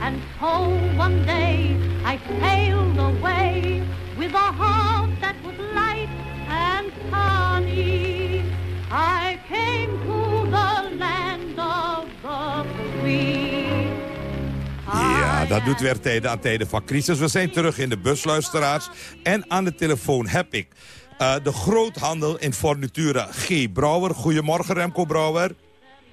And so one day I sailed away with a heart that was light and sunny. I came to the land of the free. Ja, dat doet weer tijden aan tijden van crisis. We zijn terug in de busluisteraars. En aan de telefoon heb ik eh, de groothandel in fornituren G. Brouwer. Goedemorgen Remco Brouwer.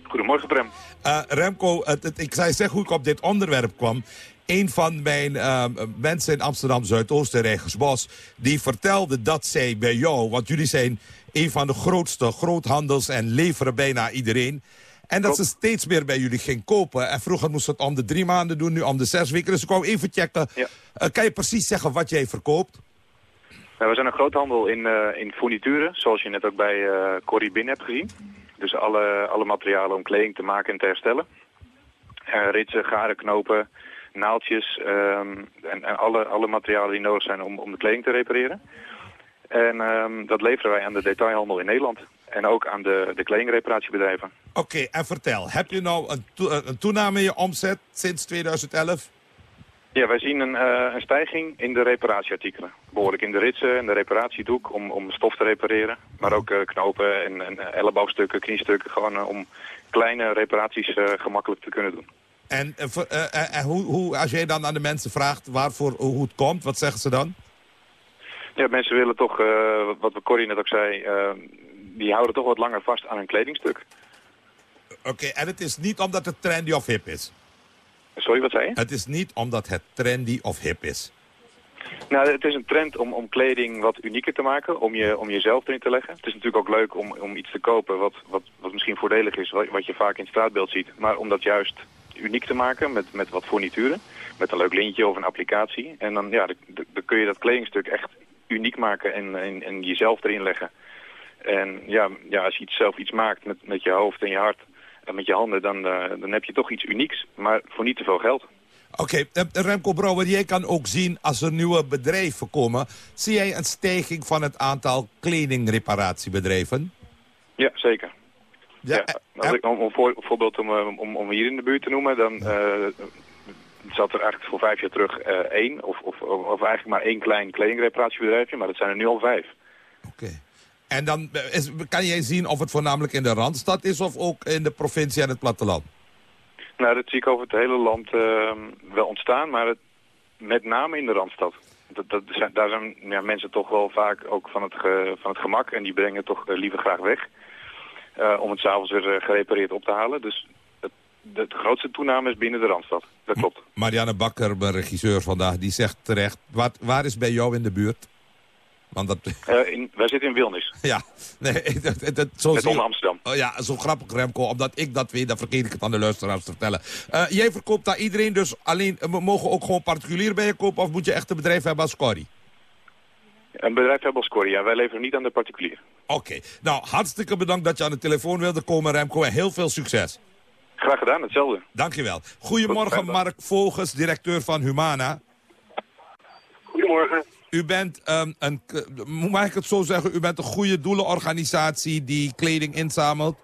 Goedemorgen, Prem. Eh, Remco, het, het- ik je zeggen hoe ik op dit onderwerp kwam. Een van mijn eh, mensen in Amsterdam Zuidoost, in Rijgersbos... die vertelde dat zij bij jou, want jullie zijn een van de grootste groothandels... en leveren bijna iedereen... En dat ze steeds meer bij jullie ging kopen. En vroeger moest het om de drie maanden doen, nu om de zes weken. Dus ik wou even checken. Eh, kan je precies zeggen wat jij verkoopt? Nou, we zijn een groothandel in, eh, in fournituren, zoals je net ook bij eh Corrie Bin hebt gezien. Dus alle, alle materialen om kleding te maken en te herstellen. Ritsen, garen, knopen, naaldjes ehm, en, en alle, alle materialen die nodig zijn om, om de kleding te repareren. En ehm, dat leveren wij aan de detailhandel in Nederland. En ook aan de, de kledingreparatiebedrijven. Oké, en vertel. Heb je nou een, een toename in je omzet sinds 2011? Ja, wij zien een, eh, een stijging in de reparatieartikelen. Behoorlijk in de ritsen en de reparatiedoek om, om stof te repareren. Maar ook eh, knopen en, en elleboogstukken, kniestukken. Gewoon eh, om kleine reparaties gemakkelijk te kunnen doen. En, eh, eh, eh, hoe, hoe, als jij dan aan de mensen vraagt waarvoor, hoe het komt, wat zeggen ze dan? Ja, mensen willen toch, wat we Corrie net ook zei, eh, die houden toch wat langer vast aan een kledingstuk. Oké, en het is niet omdat het trendy of hip is? Sorry, wat zei je? Het is niet omdat het trendy of hip is? Nou, het is een trend om, om kleding wat unieker te maken, om, je, om jezelf erin te leggen. Het is natuurlijk ook leuk om, om iets te kopen wat, wat, wat misschien voordelig is, wat, wat je vaak in het straatbeeld ziet. Maar om dat juist uniek te maken met, met wat fournituren, met een leuk lintje of een applicatie. En dan, ja, dan, kun je dat kledingstuk echt uniek maken en, en, en jezelf erin leggen. En ja, ja, als je iets, zelf iets maakt met, met je hoofd en je hart en met je handen, dan, eh, dan heb je toch iets unieks, maar voor niet te veel geld. Oké, eh, Remco Brouwer, jij kan ook zien als er nieuwe bedrijven komen... zie jij een stijging van het aantal kledingreparatiebedrijven? Ja, zeker. Ja, als ik, om, om voor, voorbeeld om, eh, om, om hier in de buurt te noemen, dan eh, zat er eigenlijk voor vijf jaar terug eh, één, of, of, of eigenlijk maar één klein kledingreparatiebedrijfje, maar dat zijn er nu al vijf. En dan is, kan jij zien of het voornamelijk in de Randstad is... of ook in de provincie en het platteland? Nou, dat zie ik over het hele land eh, wel ontstaan, maar het, met name in de Randstad. Dat, dat zijn, daar zijn ja, mensen toch wel vaak ook van het, ge- van het gemak en die brengen toch liever graag weg. Eh, om het s'avonds weer eh, gerepareerd op te halen. Dus het, de, de grootste toename is binnen de Randstad. Dat klopt. Marianne Bakker, mijn regisseur vandaag, die zegt terecht... Wat, waar is bij jou in de buurt? Want dat... Eh, in, wij zitten in Wilnis. (laughs) Ja, nee, (laughs) dat, dat, zo onder Amsterdam. Oh ja, zo grappig Remco, omdat ik dat weet, dan vergeet ik het aan de luisteraars te vertellen. Jij verkoopt daar iedereen, dus alleen, we mogen ook gewoon particulier bij je kopen... of moet je echt een bedrijf hebben als Corrie? Een bedrijf hebben als Corrie, ja. Wij leveren niet aan de particulier. Oké, nou, hartstikke bedankt dat je aan de telefoon wilde komen, Remco. En heel veel succes. Graag gedaan, hetzelfde. Dankjewel. Goedemorgen, Mark Vogels, directeur van Humana. Goedemorgen. U bent ehm, een, hoe mag ik het zo zeggen, u bent een goede doelenorganisatie die kleding inzamelt.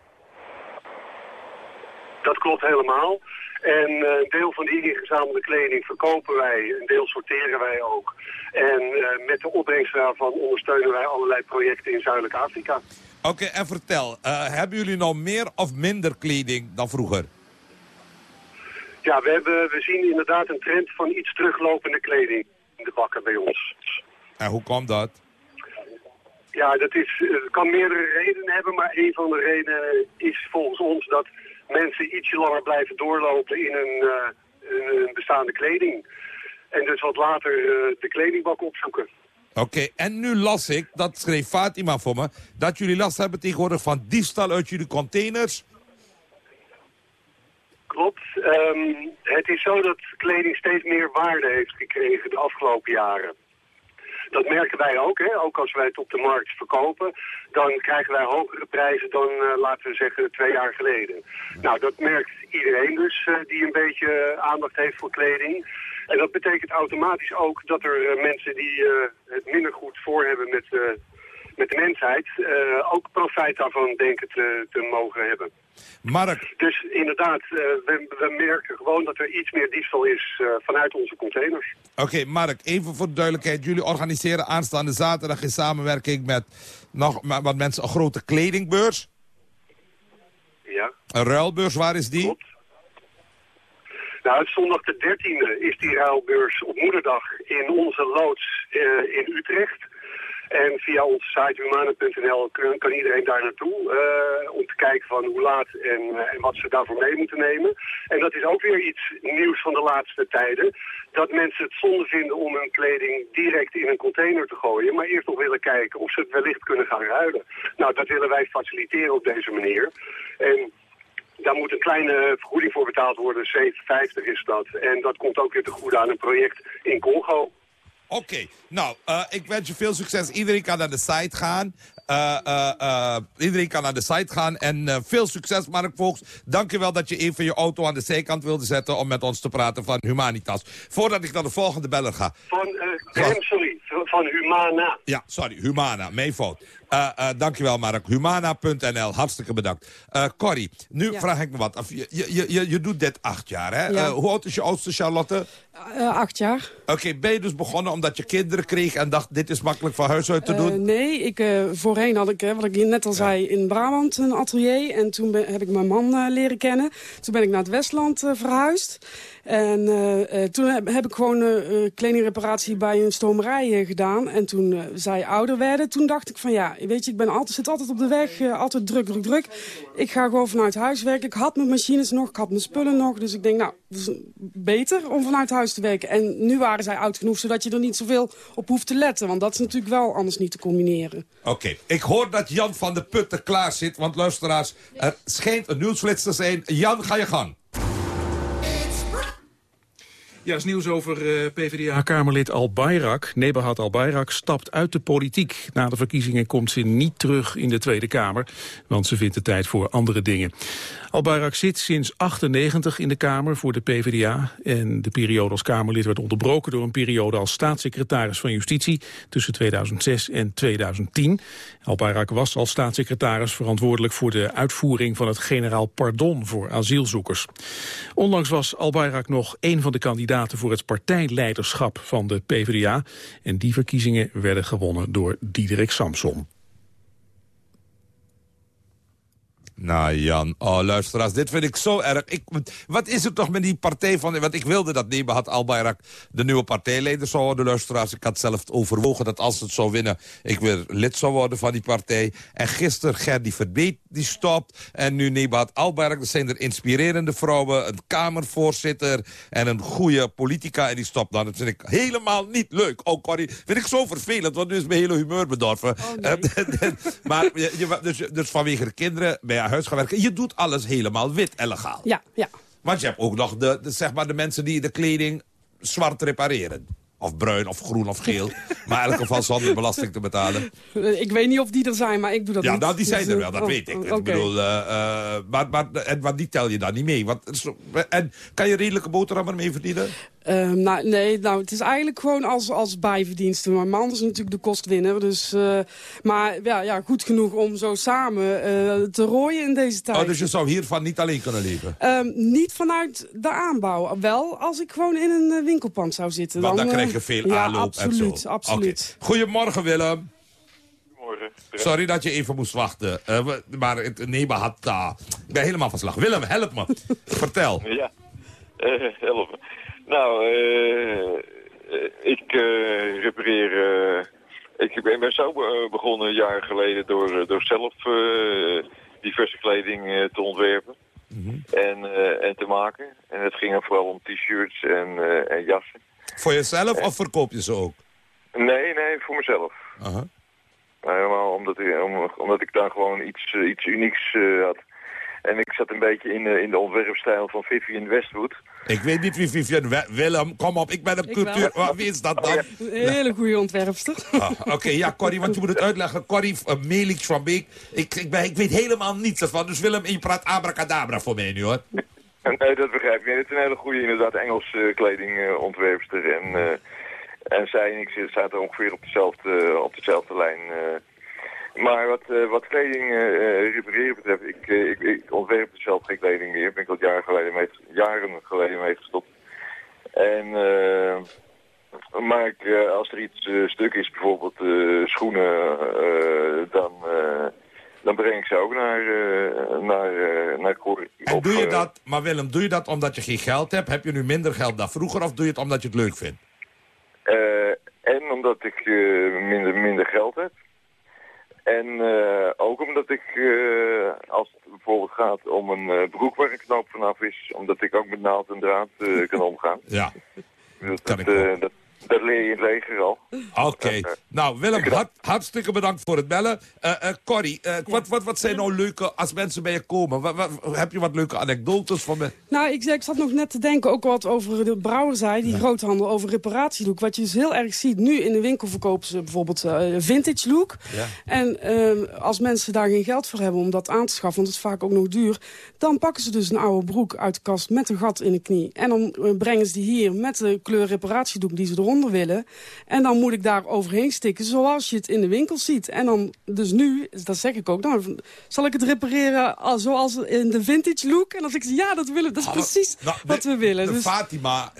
Dat klopt helemaal. En eh, een deel van die ingezamelde kleding verkopen wij, een deel sorteren wij ook. En eh, met de opbrengst daarvan ondersteunen wij allerlei projecten in Zuidelijk Afrika. Oké, en vertel, eh, hebben jullie nou meer of minder kleding dan vroeger? Ja, we, hebben, we zien inderdaad een trend van iets teruglopende kleding in de bakken bij ons. En hoe komt dat? Ja, dat is, eh, het kan meerdere redenen hebben, maar een van de redenen is volgens ons dat mensen ietsje langer blijven doorlopen in een, eh, bestaande kleding. En dus wat later eh, de kledingbak opzoeken. Oké, en nu las ik, dat schreef Fatima voor me... dat jullie last hebben tegenwoordig van diefstal uit jullie containers. Klopt. Ehm, het is zo dat kleding steeds meer waarde heeft gekregen de afgelopen jaren. Dat merken wij ook, hè? ook als wij het op de markt verkopen. Dan krijgen wij hogere prijzen dan, eh, laten we zeggen, twee jaar geleden. Nou, dat merkt iedereen dus eh, die een beetje eh, aandacht heeft voor kleding. En dat betekent automatisch ook dat er mensen die het minder goed voor hebben met, met de mensheid... eh, ook profijt daarvan denken te, te mogen hebben. Mark. Dus inderdaad, eh, we, we merken gewoon dat er iets meer diefstal is eh, vanuit onze containers. Oké, Mark, even voor de duidelijkheid. Jullie organiseren aanstaande zaterdag in samenwerking met nog wat mensen een grote kledingbeurs. Ja. Een ruilbeurs, waar is die? Nou, het zondag de 13e is die ruilbeurs op moederdag in onze loods in Utrecht. En via onze site humane.nl kan, iedereen daar naartoe eh, om te kijken van hoe laat en, eh, en wat ze daarvoor mee moeten nemen. En dat is ook weer iets nieuws van de laatste tijden. Dat mensen het zonde vinden om hun kleding direct in een container te gooien. Maar eerst nog willen kijken of ze het wellicht kunnen gaan ruilen. Nou, dat willen wij faciliteren op deze manier. En daar moet een kleine vergoeding voor betaald worden, 7,50 is dat. En dat komt ook weer te goede aan een project in Congo. Oké, nou, eh, ik wens je veel succes. Iedereen kan naar de site gaan. Eh, iedereen kan naar de site gaan. En veel succes, Mark Volks. Dank je wel dat je even je auto aan de zijkant wilde zetten... om met ons te praten van Humanitas. Voordat ik naar de volgende beller ga. Van, sorry, van Humana. Ja, sorry, Humana, mijn fout. Uh, uh, dankjewel, Mark. Humana.nl, hartstikke bedankt. Uh, Corrie, nu vraag ik me wat af. Je, je, je, je doet dit acht jaar, hè? Ja. Uh, hoe oud is je oudste, Charlotte? Eh, acht jaar. Oké, ben je dus begonnen omdat je kinderen kreeg... en dacht, dit is makkelijk van huis uit te Eh, doen? nee, ik, eh, voorheen had ik, eh, wat ik net al zei, in Brabant een atelier. En toen ben- heb ik mijn man eh, leren kennen. Toen ben ik naar het Westland eh, verhuisd. En eh, eh, toen heb, heb ik gewoon eh, eh, kledingreparatie bij een stomerij eh, gedaan. En toen eh, zij ouder werden, toen dacht ik van ja, weet je, ik ben altijd, zit altijd op de weg. eh, altijd druk, druk, druk. Ik ga gewoon vanuit huis werken. Ik had mijn machines nog, ik had mijn spullen nog. Dus ik denk, nou, het is beter om vanuit huis te werken. En nu waren zij oud genoeg, zodat je er niet zoveel op hoeft te letten. Want dat is natuurlijk wel anders niet te combineren. Oké, ik hoor dat Jan van de Putten klaar zit. Want luisteraars, er schijnt een nieuwsflits te zijn. Jan, ga je gang. Ja, is nieuws over eh, PvdA-kamerlid Al-Bayrak. Nebahat Al-Bayrak stapt uit de politiek. Na de verkiezingen komt ze niet terug in de Tweede Kamer, want ze vindt de tijd voor andere dingen. Al-Bayrak zit sinds 98 in de Kamer voor de PvdA. En de periode als Kamerlid werd onderbroken door een periode als staatssecretaris van Justitie tussen 2006 en 2010. Al-Bayrak was als staatssecretaris verantwoordelijk voor de uitvoering van het generaal pardon voor asielzoekers. Onlangs was Al-Bayrak nog een van de kandidaten voor het partijleiderschap van de PvdA. En die verkiezingen werden gewonnen door Diederik Samson. Nou Jan, oh luisteraars, dit vind ik zo erg. Ik, wat is er toch met die partij van... Want ik wilde dat Nebahat Al-Bayrak de nieuwe partijleider zou worden, luisteraars. Ik had zelf overwogen dat als het zou winnen... ik weer lid zou worden van die partij. En gisteren Gerdy Verbeet, die stopt. En nu Nebahat Al-Bayrak, dat zijn er inspirerende vrouwen. Een kamervoorzitter en een goede politica. En die stopt dan. Dat vind ik helemaal niet leuk. Oh Corrie, vind ik zo vervelend, want nu is mijn hele humeur bedorven. (laughs) (laughs) maar je, je- dus, dus vanwege de kinderen ben huis gaan werken. Je doet alles helemaal wit en legaal. Ja, ja. Want je hebt ook nog de, de, zeg maar de mensen die de kleding zwart repareren. Of bruin, of groen, of geel. (laughs) maar in elk geval zonder belasting te betalen. Eh, Ik weet niet of die er zijn, maar ik doe dat Ja, niet. nou, die zijn Dus, er eh, wel, dat oh, weet ik. Ik bedoel, eh, eh, maar, maar, en, maar die tel je dan niet mee. Want, en kan je redelijke boterham ermee verdienen? Ehm, nou, nee, nou, het is eigenlijk gewoon als, als bijverdienste. Maar mijn man is natuurlijk de kostwinner. Dus, eh, maar ja, ja, goed genoeg om zo samen eh, te rooien in deze tijd. Oh, dus je zou hiervan niet alleen kunnen leven? Ehm, niet vanuit de aanbouw. Wel als ik gewoon in een eh, winkelpand zou zitten. Want dan, krijg je veel ja, aanloop absoluut, en zo. absoluut. Oké. Goedemorgen Willem. Goedemorgen. Sorry dat je even moest wachten. Eh, we- maar het Neba had... ik ben helemaal van slag. Willem, help me. Vertel. Ja, eh help me. Nou, eh, eh, ik eh, repareer... ik ben, ben zo be- begonnen jaren geleden door, door zelf diverse kleding te ontwerpen. En, eh, en te maken. En het ging er vooral om t-shirts en, en jassen. Voor jezelf of verkoop je ze ook? Nee, nee, voor mezelf. Helemaal omdat ik, om- omdat ik daar gewoon iets, iets unieks had. En ik zat een beetje in, de in de ontwerpstijl van Vivian Westwood. Ik weet niet wie Vivian... We- Willem, kom op. Ik ben een Ik cultuur... Wat- Wie is dat dan? Een hele goede ontwerpster. Ah, Oké, ja, Corrie, want je moet het uitleggen. Corrie uh, Melix van Beek. Ik, ik, ben, ik weet helemaal niets ervan. Dus Willem, je praat abracadabra voor mij nu, hoor. Nee, dat begrijp ik. Nee, het is een hele goede, inderdaad, Engelse kledingontwerpster. en, eh, en zij en ik zaten ongeveer op dezelfde, op dezelfde lijn. Maar wat, eh, wat kleding eh, repareren betreft, ik, ik, ik ontwerp zelf geen kleding meer. Ben ik al jaren geleden mee, jaren geleden mee gestopt. En, eh, maar ik, als er iets stuk is, bijvoorbeeld schoenen, dan, dan breng ik ze ook naar, naar, naar Corrie. En doe je dat, maar Willem, doe je dat omdat je geen geld hebt? Heb je nu minder geld dan vroeger of doe je het omdat je het leuk vindt? En omdat ik minder, minder geld heb. En eh, ook omdat ik, eh, als het bijvoorbeeld gaat om een eh, broek waar een knoop vanaf is, omdat ik ook met naald en draad kan omgaan. Ja. Dat, dat, eh, dat, dat leer je in het leger al. Oké. Nou, Willem, hart- hartstikke bedankt voor het bellen. Eh eh, Corrie, eh, wat, wat, wat zijn nou leuke, als mensen bij je komen, wat, wat- heb je wat leuke anekdotes van me? Nou, ik, ik zat nog net te denken, ook wat over de brouwer zei, die groothandel, over reparatielook. Wat je dus heel erg ziet, nu in de winkel verkopen ze bijvoorbeeld eh, vintage look. Ja. En ehm, als mensen daar geen geld voor hebben om dat aan te schaffen, want het is vaak ook nog duur, dan pakken ze dus een oude broek uit de kast met een gat in de knie. En dan eh, brengen ze die hier met de kleur reparatiedoek die ze eronder willen. En dan moet ik daar overheen stikken, zoals je het in de winkel ziet. En dan, dus nu, dat zeg ik ook, dan zal ik het repareren als, zoals in de vintage look. En dan zeg ik, ja, dat willen, dat is Ah, precies nou, wat we willen. de Dus, Fatima,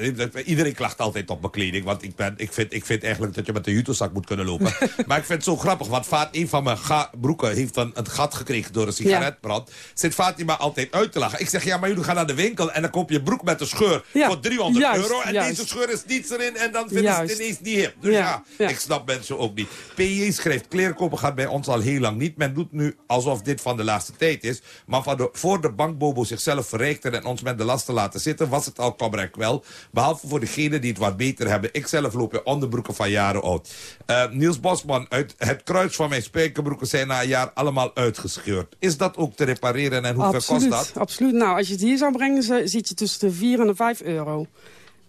iedereen klacht altijd op mijn kleding. Want ik, ben, ik, vind, ik vind eigenlijk dat je met de jutozak moet kunnen lopen. (laughs) maar ik vind het zo grappig, want Faat, een van mijn broeken heeft een, een gat gekregen door een sigaretbrand. Zit Fatima altijd uit te lachen. Ik zeg, ja, maar jullie gaan naar de winkel en dan koop je broek met een scheur Ja, voor 300 juist, euro. En juist. deze scheur is niets erin en dan vinden ze Juist. het ineens niet hip. Dus ja, ik snap mensen ook niet. PJ schrijft, kleerkopen gaat bij ons al heel lang niet. Men doet nu alsof dit van de laatste tijd is. Maar van de, voor de bankbobo zichzelf verrijkte en ons met de lasten laten zitten... was het al kommer en kwel. Behalve voor degenen die het wat beter hebben. Ik zelf loop in onderbroeken van jaren oud. Eh, Niels Bosman, uit het kruis van mijn spijkerbroeken zijn na een jaar allemaal uitgescheurd. Is dat ook te repareren en hoeveel kost dat? absoluut. Nou, als je het hier zou brengen, zit je tussen de 4 en de 5 euro.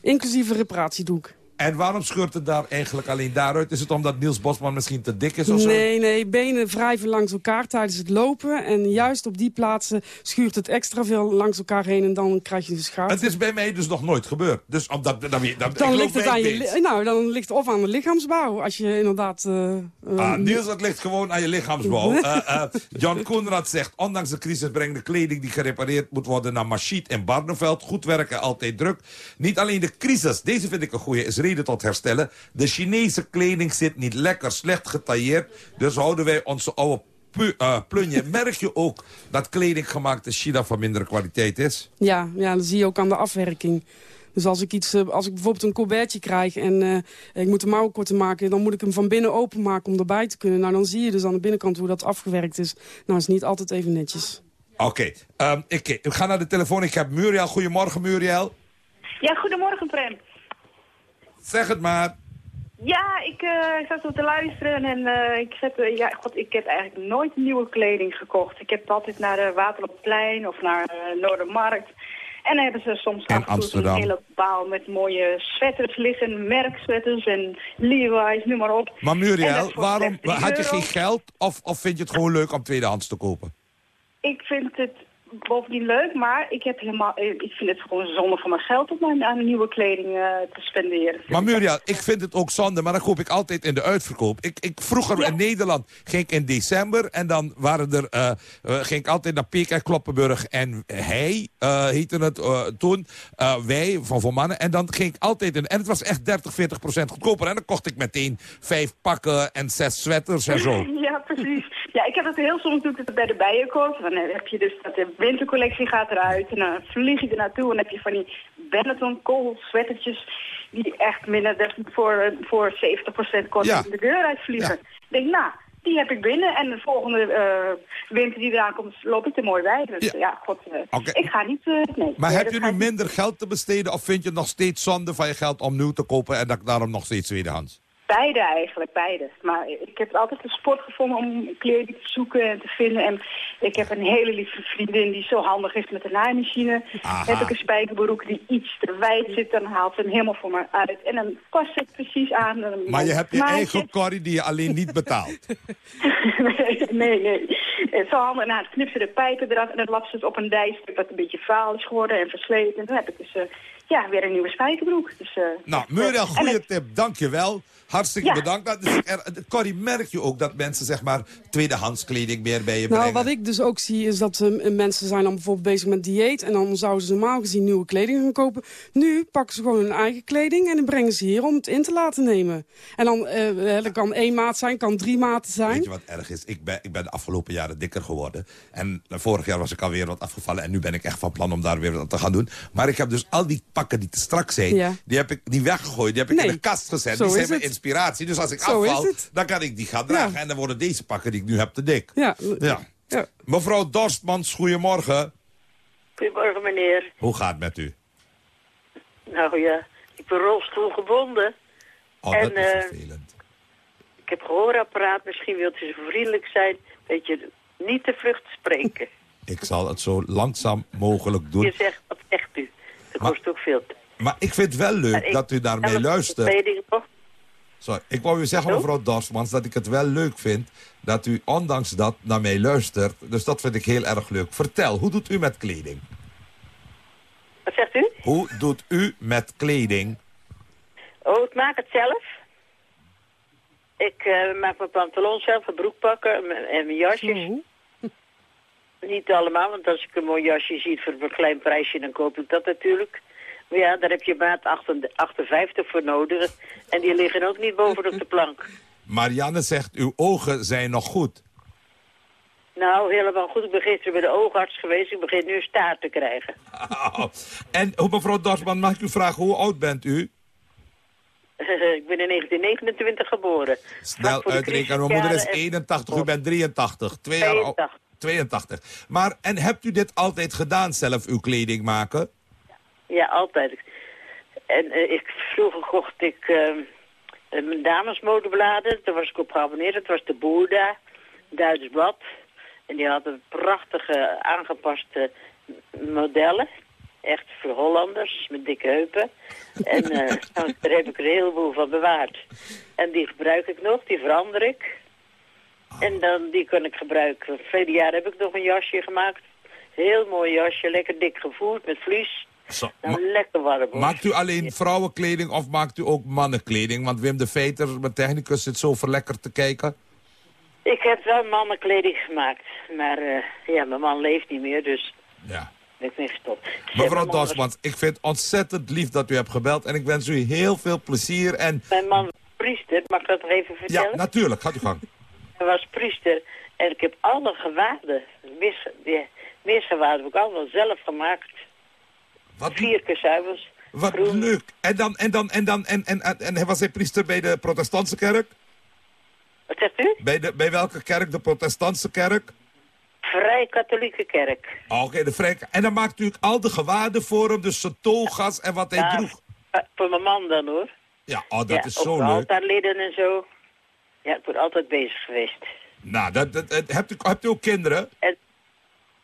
Inclusief een reparatiedoek. En waarom scheurt het daar eigenlijk alleen daaruit? Is het omdat Niels Bosman misschien te dik is of zo? Nee, nee, benen wrijven langs elkaar tijdens het lopen. En juist op die plaatsen schuurt het extra veel langs elkaar heen en dan krijg je de schaar. Het is bij mij dus nog nooit gebeurd. Dus omdat, dan, dan, dan, Dan ligt, het aan je, nou, dan ligt het of aan de lichaamsbouw. Als je inderdaad... eh, eh, Ah, Niels, het ligt gewoon aan je lichaamsbouw. (laughs) Eh, eh, John Koenraad zegt, ondanks de crisis brengt de kleding die gerepareerd moet worden naar Machit in Barneveld. Goed werken, altijd druk. Niet alleen de crisis, deze vind ik een goeie, is reden tot herstellen. De Chinese kleding zit niet lekker, slecht getailleerd. Dus houden wij onze oude pu- eh, plunje. Merk je ook dat kleding gemaakt in China van mindere kwaliteit is? Ja, ja, dat zie je ook aan de afwerking. Dus als ik, iets, eh, als ik bijvoorbeeld een colbertje krijg en eh, ik moet de mouwen korter maken... dan moet ik hem van binnen openmaken om erbij te kunnen. Nou, dan zie je dus aan de binnenkant hoe dat afgewerkt is. Nou, is niet altijd even netjes. Oké, ehm, ik, ik ga naar de telefoon. Ik heb Muriel. Goedemorgen, Muriel. Ja, goedemorgen Prem. Zeg het maar. Ja, ik eh, zat zo te luisteren en eh, ik, zet, eh, ja, God, ik heb eigenlijk nooit nieuwe kleding gekocht. Ik heb altijd naar de Waterloopplein of naar uh, Noordermarkt. En dan hebben ze soms En af en toe een hele baal met mooie sweaters liggen, merksweaters en Levi's, noem maar op. Maar Muriel, waarom slechts 3 had je geen geld of, of vind je het gewoon leuk om tweedehands te kopen? Ik vind het bovendien leuk, maar ik, heb helemaal, eh, ik vind het gewoon zonde van mijn geld om aan, aan nieuwe kleding eh, te spenderen. Maar Muriel, ik vind het ook zonde, maar dan koop ik altijd in de uitverkoop. Ik, ik, vroeger in Nederland ging ik in december en dan waren er, eh, ging ik altijd naar Peek en Kloppenburg. En hij heette het toen, wij van Voor Mannen. En dan ging ik altijd in, en het was echt 30, 40 procent goedkoper. En dan kocht ik meteen vijf pakken en zes sweaters en zo. (laughs) Ja, precies. Ja, ik heb dat heel soms het bij de bijenkorf. Dan heb je dus dat wintercollectie gaat eruit en dan vlieg je er naartoe en dan heb je van die Benetton kool sweatertjes die echt minder dan voor, voor 70% kosten Ja. de deur uitvliegen. Ik denk, nou, die heb ik binnen en de volgende eh, winter die eraan komt, loop ik er mooi bij. Dus ja, god, eh, ik ga niet, eh, nee. Maar Nee, heb je nu ik niet. minder geld te besteden of vind je nog steeds zonde van je geld om nieuw te kopen en dat daarom nog steeds tweedehands? Beide eigenlijk, beide. Maar ik heb altijd de sport gevonden om kleding te zoeken en te vinden. En ik heb een hele lieve vriendin die zo handig is met de naaimachine. Aha. Heb ik een spijkerbroek die iets te wijd zit, dan haalt ze hem helemaal voor me uit. En dan past het precies aan. een Maar je hebt je eigen corrie die je alleen niet betaalt. (laughs) nee, nee, nee. Het zo handig. Nou, dan knipt ze de pijpen eraf en dan lapt ze het op een dijstuk dat een beetje vaal is geworden en versleten. En dan heb ik dus eh, ja, weer een nieuwe spijkerbroek. Dus, eh, Nou, Muriel, goede het- tip. Dank je wel. Hartstikke Ja. bedankt. Nou, dus er, Corrie, merk je ook dat mensen zeg maar tweedehands kleding meer bij je Nou, brengen? wat ik dus ook zie is dat eh, mensen zijn dan bijvoorbeeld bezig met dieet... en dan zouden ze normaal gezien nieuwe kleding gaan kopen. Nu pakken ze gewoon hun eigen kleding en dan brengen ze hier om het in te laten nemen. En dan dat kan één maat zijn, kan drie maten zijn. Weet je wat erg is? Ik ben, ik ben de afgelopen jaren dikker geworden. En vorig jaar was ik alweer wat afgevallen. En nu ben ik echt van plan om daar weer wat te gaan doen. Maar ik heb dus al die pakken die te strak zijn... Ja. die heb ik niet weggegooid. Die heb ik Nee. in de kast gezet. Zo die zijn mijn inspiratie. Dus als ik Zo afval, dan kan ik die gaan dragen. En dan worden deze pakken die ik nu heb te dik. Ja. Ja. Mevrouw Dorstmans, goedemorgen. Goedemorgen, meneer. Hoe gaat het met u? Nou ja, ik ben rolstoelgebonden. Oh, en dat is eh, vervelend. ik heb gehoorapparaat. Misschien wilt u zo vriendelijk zijn dat je niet te vlucht spreken. Ik zal het zo langzaam mogelijk doen. Je zegt, wat zegt u? Dat kost ook veel tijd. Maar ik vind het wel leuk Maar ik- dat u daarmee luistert. Sorry, ik wou u zeggen, mevrouw Dorsmans, dat ik het wel leuk vind... dat u ondanks dat naar mij luistert. Dus dat vind ik heel erg leuk. Vertel, hoe doet u met kleding? Wat zegt u? Hoe doet u met kleding? Oh, ik maak het zelf. Ik eh, maak mijn pantalon zelf, mijn broekpakken en mijn, en mijn jasjes. Niet allemaal, want als ik een mooi jasje zie voor een klein prijsje, dan koop ik dat natuurlijk. Maar ja, daar heb je maat 58 voor nodig. En die liggen ook niet bovenop de plank. (laughs) Marianne zegt, uw ogen zijn nog goed. Nou, helemaal goed. Ik ben gisteren bij de oogarts geweest. Ik begin nu staart te krijgen. (laughs) En oh, mevrouw Dorsman, mag ik u vragen, hoe oud bent u? (laughs) ik ben in 1929 geboren. Snel uitrekenen, mijn moeder is crisisjaren en- 81, u bent 83. Twee jaar ou- 82. 82. Maar, en hebt u dit altijd gedaan, zelf uw kleding maken? Ja, altijd. En eh, ik, vroeger kocht ik eh, mijn damesmodebladen. Daar was ik op geabonneerd. Dat was de Boerda, Duits blad. En die hadden prachtige aangepaste modellen. Echt voor Hollanders, met dikke heupen. En eh, (laughs) daar heb ik er een heleboel van bewaard. En die gebruik ik nog, die verander ik. En dan, die kan ik gebruiken. Verleden jaar heb ik nog een jasje gemaakt. Heel mooi jasje, lekker dik gevoerd met vlies. Zo, Nou, lekker warm. hoor. Maakt u alleen vrouwenkleding of maakt u ook mannenkleding? Want Wim de Veter, mijn technicus, zit zo verlekkerd te kijken. Ik heb wel mannenkleding gemaakt. Maar eh, ja, mijn man leeft niet meer, dus Ja. ben ik mee gestopt. Mevrouw Dorsmans, ik vind het ontzettend lief dat u hebt gebeld. En ik wens u heel veel plezier. En Mijn man priester, mag ik dat nog even ja, vertellen? natuurlijk, gaat u gang. Was priester en ik heb alle gewaden, misgewaden heb ik allemaal zelf gemaakt. Wat, Vier keer wat leuk. En dan, en dan, en dan, en, en, en, en was hij priester bij de protestantse kerk? Wat zegt u? Bij, de, bij welke kerk? De protestantse kerk? Vrij katholieke kerk. Ah, Oké, de vrij... En dan maakt u al de gewaden voor hem, dus zijn togas en wat hij Ja, droeg. eh, Voor mijn man dan hoor. Ja, oh, dat ja, is zo leuk. altaarleden en zo. Ja, ik ben altijd bezig geweest. Nou, dat, dat, dat- hebt, u, hebt u ook kinderen?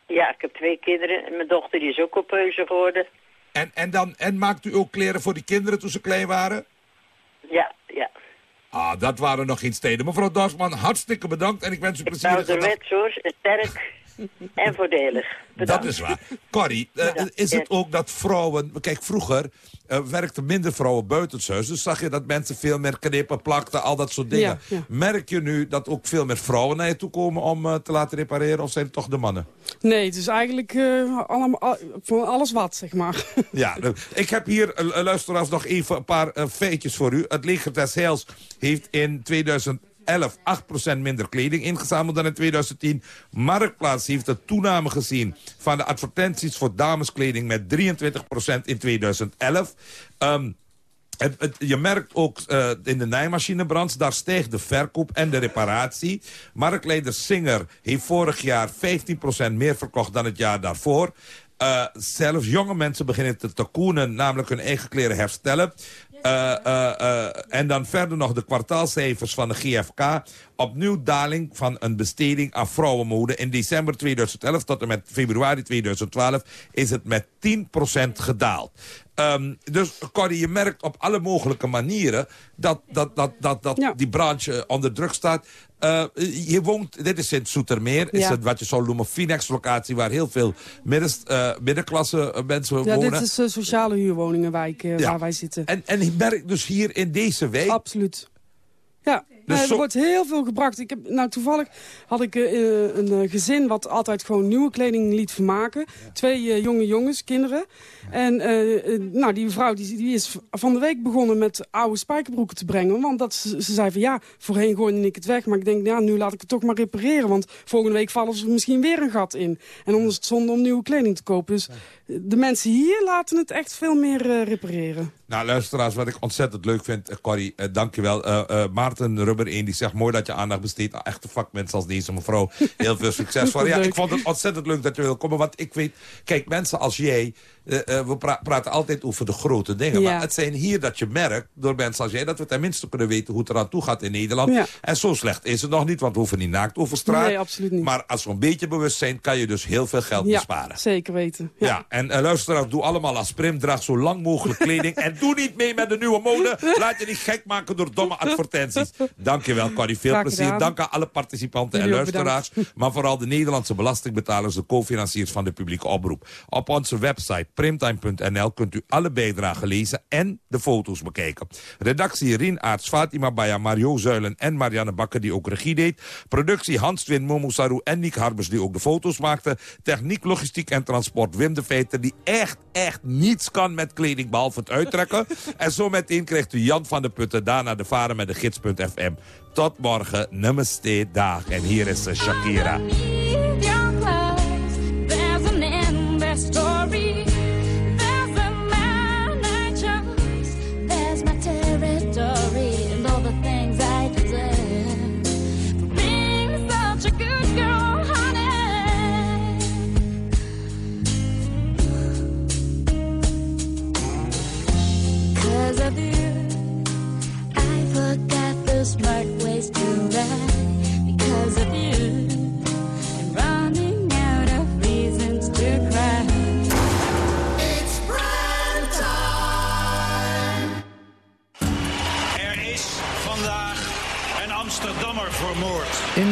Ja, ik heb twee kinderen. En mijn dochter die is ook op peuze geworden. En, en, dan, en maakt u ook kleren voor die kinderen toen ze klein waren? Ja, ja. Ah, dat waren nog geen steden. Mevrouw Dorsman, hartstikke bedankt en ik wens u plezierige dag. Ouderwets hoor, en sterk. (laughs) En voordelig. Dat is waar. Corrie, eh, is het ook dat vrouwen... Kijk, vroeger eh, werkten minder vrouwen buitenshuis. Dus zag je dat mensen veel meer knippen, plakten, al dat soort dingen. Ja, ja. Merk je nu dat ook veel meer vrouwen naar je toe komen om eh, te laten repareren? Of zijn het toch de mannen? Nee, het is eigenlijk eh, allemaal, van alles wat, zeg maar. (laughs) Ja, ik heb hier, luisteraars, nog even een paar feitjes voor u. Het leger des Heils heeft in 2011 8% minder kleding ingezameld dan in 2010. Marktplaats heeft een toename gezien van de advertenties voor dameskleding met 23% in 2011. Ehm, je merkt ook eh, in de nijmachinebranche, daar stijgt de verkoop en de reparatie. Marktleider Singer heeft vorig jaar 15% meer verkocht dan het jaar daarvoor. Eh, zelfs jonge mensen beginnen te takoenen, namelijk hun eigen kleren herstellen. Eh, eh, eh, en dan verder nog de kwartaalcijfers van de GFK. Opnieuw daling van een besteding aan vrouwenmode. In december 2011 tot en met februari 2012 is het met 10% gedaald. Ehm, dus Corrie, je merkt op alle mogelijke manieren dat, dat, dat, dat, dat die branche eh, onder druk staat. Eh, je woont, dit is in Soetermeer, is Ja. het wat je zou noemen Finex-locatie... waar heel veel middens, eh, middenklasse mensen Ja, wonen. dit is de sociale huurwoningenwijk Ja. waar wij zitten. En, en ik merk dus hier in deze wijk... Absoluut. Ja, Dus er zo- wordt heel veel gebracht. Ik heb, nou, toevallig had ik eh, een eh, gezin wat altijd gewoon nieuwe kleding liet vermaken. Twee eh, jonge jongens, kinderen. En eh, eh, nou, die vrouw die, die is van de week begonnen met oude spijkerbroeken te brengen. Want dat, ze, ze zei van ja, voorheen gooide ik het weg. Maar ik denk, ja, nu laat ik het toch maar repareren. Want volgende week vallen ze misschien weer een gat in. En dan is het zonde om nieuwe kleding te kopen. Dus eh, de mensen hier laten het echt veel meer eh, repareren. Nou, luisteraars, wat ik ontzettend leuk vind, eh, Corrie, eh, dankjewel. Eh eh Maarten Rubber 1, die zegt mooi dat je aandacht besteedt aan echte vakmensen als deze mevrouw. (laughs) Heel veel succes. Ja, ik vond het ontzettend leuk dat je wil komen, want ik weet, kijk, mensen als jij, eh, eh, we pra- praten altijd over de grote dingen, Ja. maar het zijn hier dat je merkt, door mensen als jij, dat we tenminste kunnen weten hoe het eraan toe gaat in Nederland. Ja. En zo slecht is het nog niet, want we hoeven niet naakt over straat. Nee, absoluut niet. Maar als we een beetje bewust zijn, kan je dus heel veel geld Ja, besparen. zeker weten. Ja, en uh, luisteraars, doe allemaal als Prim. Draag zo lang mogelijk kleding. en doe niet mee met de nieuwe mode. Laat je niet gek maken door domme advertenties. Dankjewel, Corrie. Veel Graag plezier. gedaan. Dank aan alle participanten Jullie en luisteraars. Maar vooral de Nederlandse belastingbetalers, de co-financiers van de publieke oproep. Op onze website primtime.nl kunt u alle bijdragen lezen en de foto's bekijken. Redactie Rien Aarts, Fatima Baya, Mario Zuilen en Marianne Bakker die ook regie deed. Productie Hans Twin, Momo Saru en Nick Harbers die ook de foto's maakten. Techniek, logistiek en transport Wim de Veter die echt, echt niets kan met kleding behalve het uittrekken. (laughs) en zo meteen krijgt u Jan van de Putten, daarna de varen met de gids.fm. Tot morgen, namaste, dag. En hier is Shakira. Smart ways to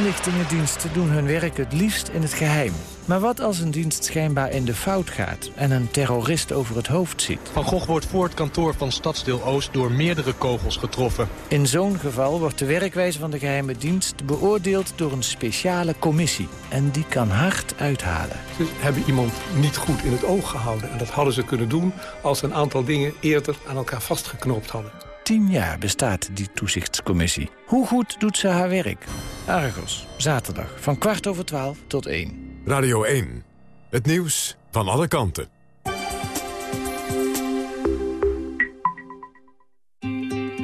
Inlichtingendiensten doen hun werk het liefst in het geheim. Maar wat als een dienst schijnbaar in de fout gaat en een terrorist over het hoofd ziet? Van Gogh wordt voor het kantoor van Stadsdeel Oost door meerdere kogels getroffen. In zo'n geval wordt de werkwijze van de geheime dienst beoordeeld door een speciale commissie. En die kan hard uithalen. Ze hebben iemand niet goed in het oog gehouden. En dat hadden ze kunnen doen als ze een aantal dingen eerder aan elkaar vastgeknoopt hadden. Tien jaar bestaat die toezichtscommissie. Hoe goed doet ze haar werk? Argos, zaterdag van kwart over twaalf tot één. Radio 1. Het nieuws van alle kanten.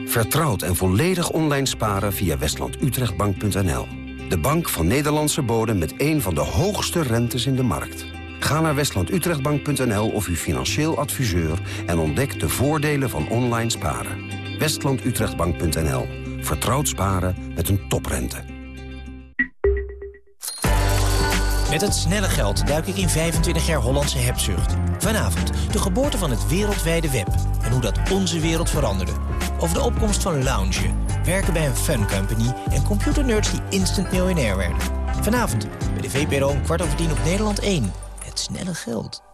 Vertrouwd en volledig online sparen via westlandutrechtbank.nl. De bank van Nederlandse bodem met een van de hoogste rentes in de markt. Ga naar westlandutrechtbank.nl of uw financieel adviseur... en ontdek de voordelen van online sparen. westlandutrechtbank.nl. Vertrouwd sparen met een toprente. Met het snelle geld duik ik in 25 jaar Hollandse hebzucht. Vanavond de geboorte van het wereldwijde web en hoe dat onze wereld veranderde. Over de opkomst van lounge, werken bij een fun company en computernerds die instant miljonair werden. Vanavond bij de VPRO om kwart over tien op Nederland 1. Het snelle geld.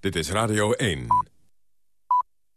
Dit is Radio 1.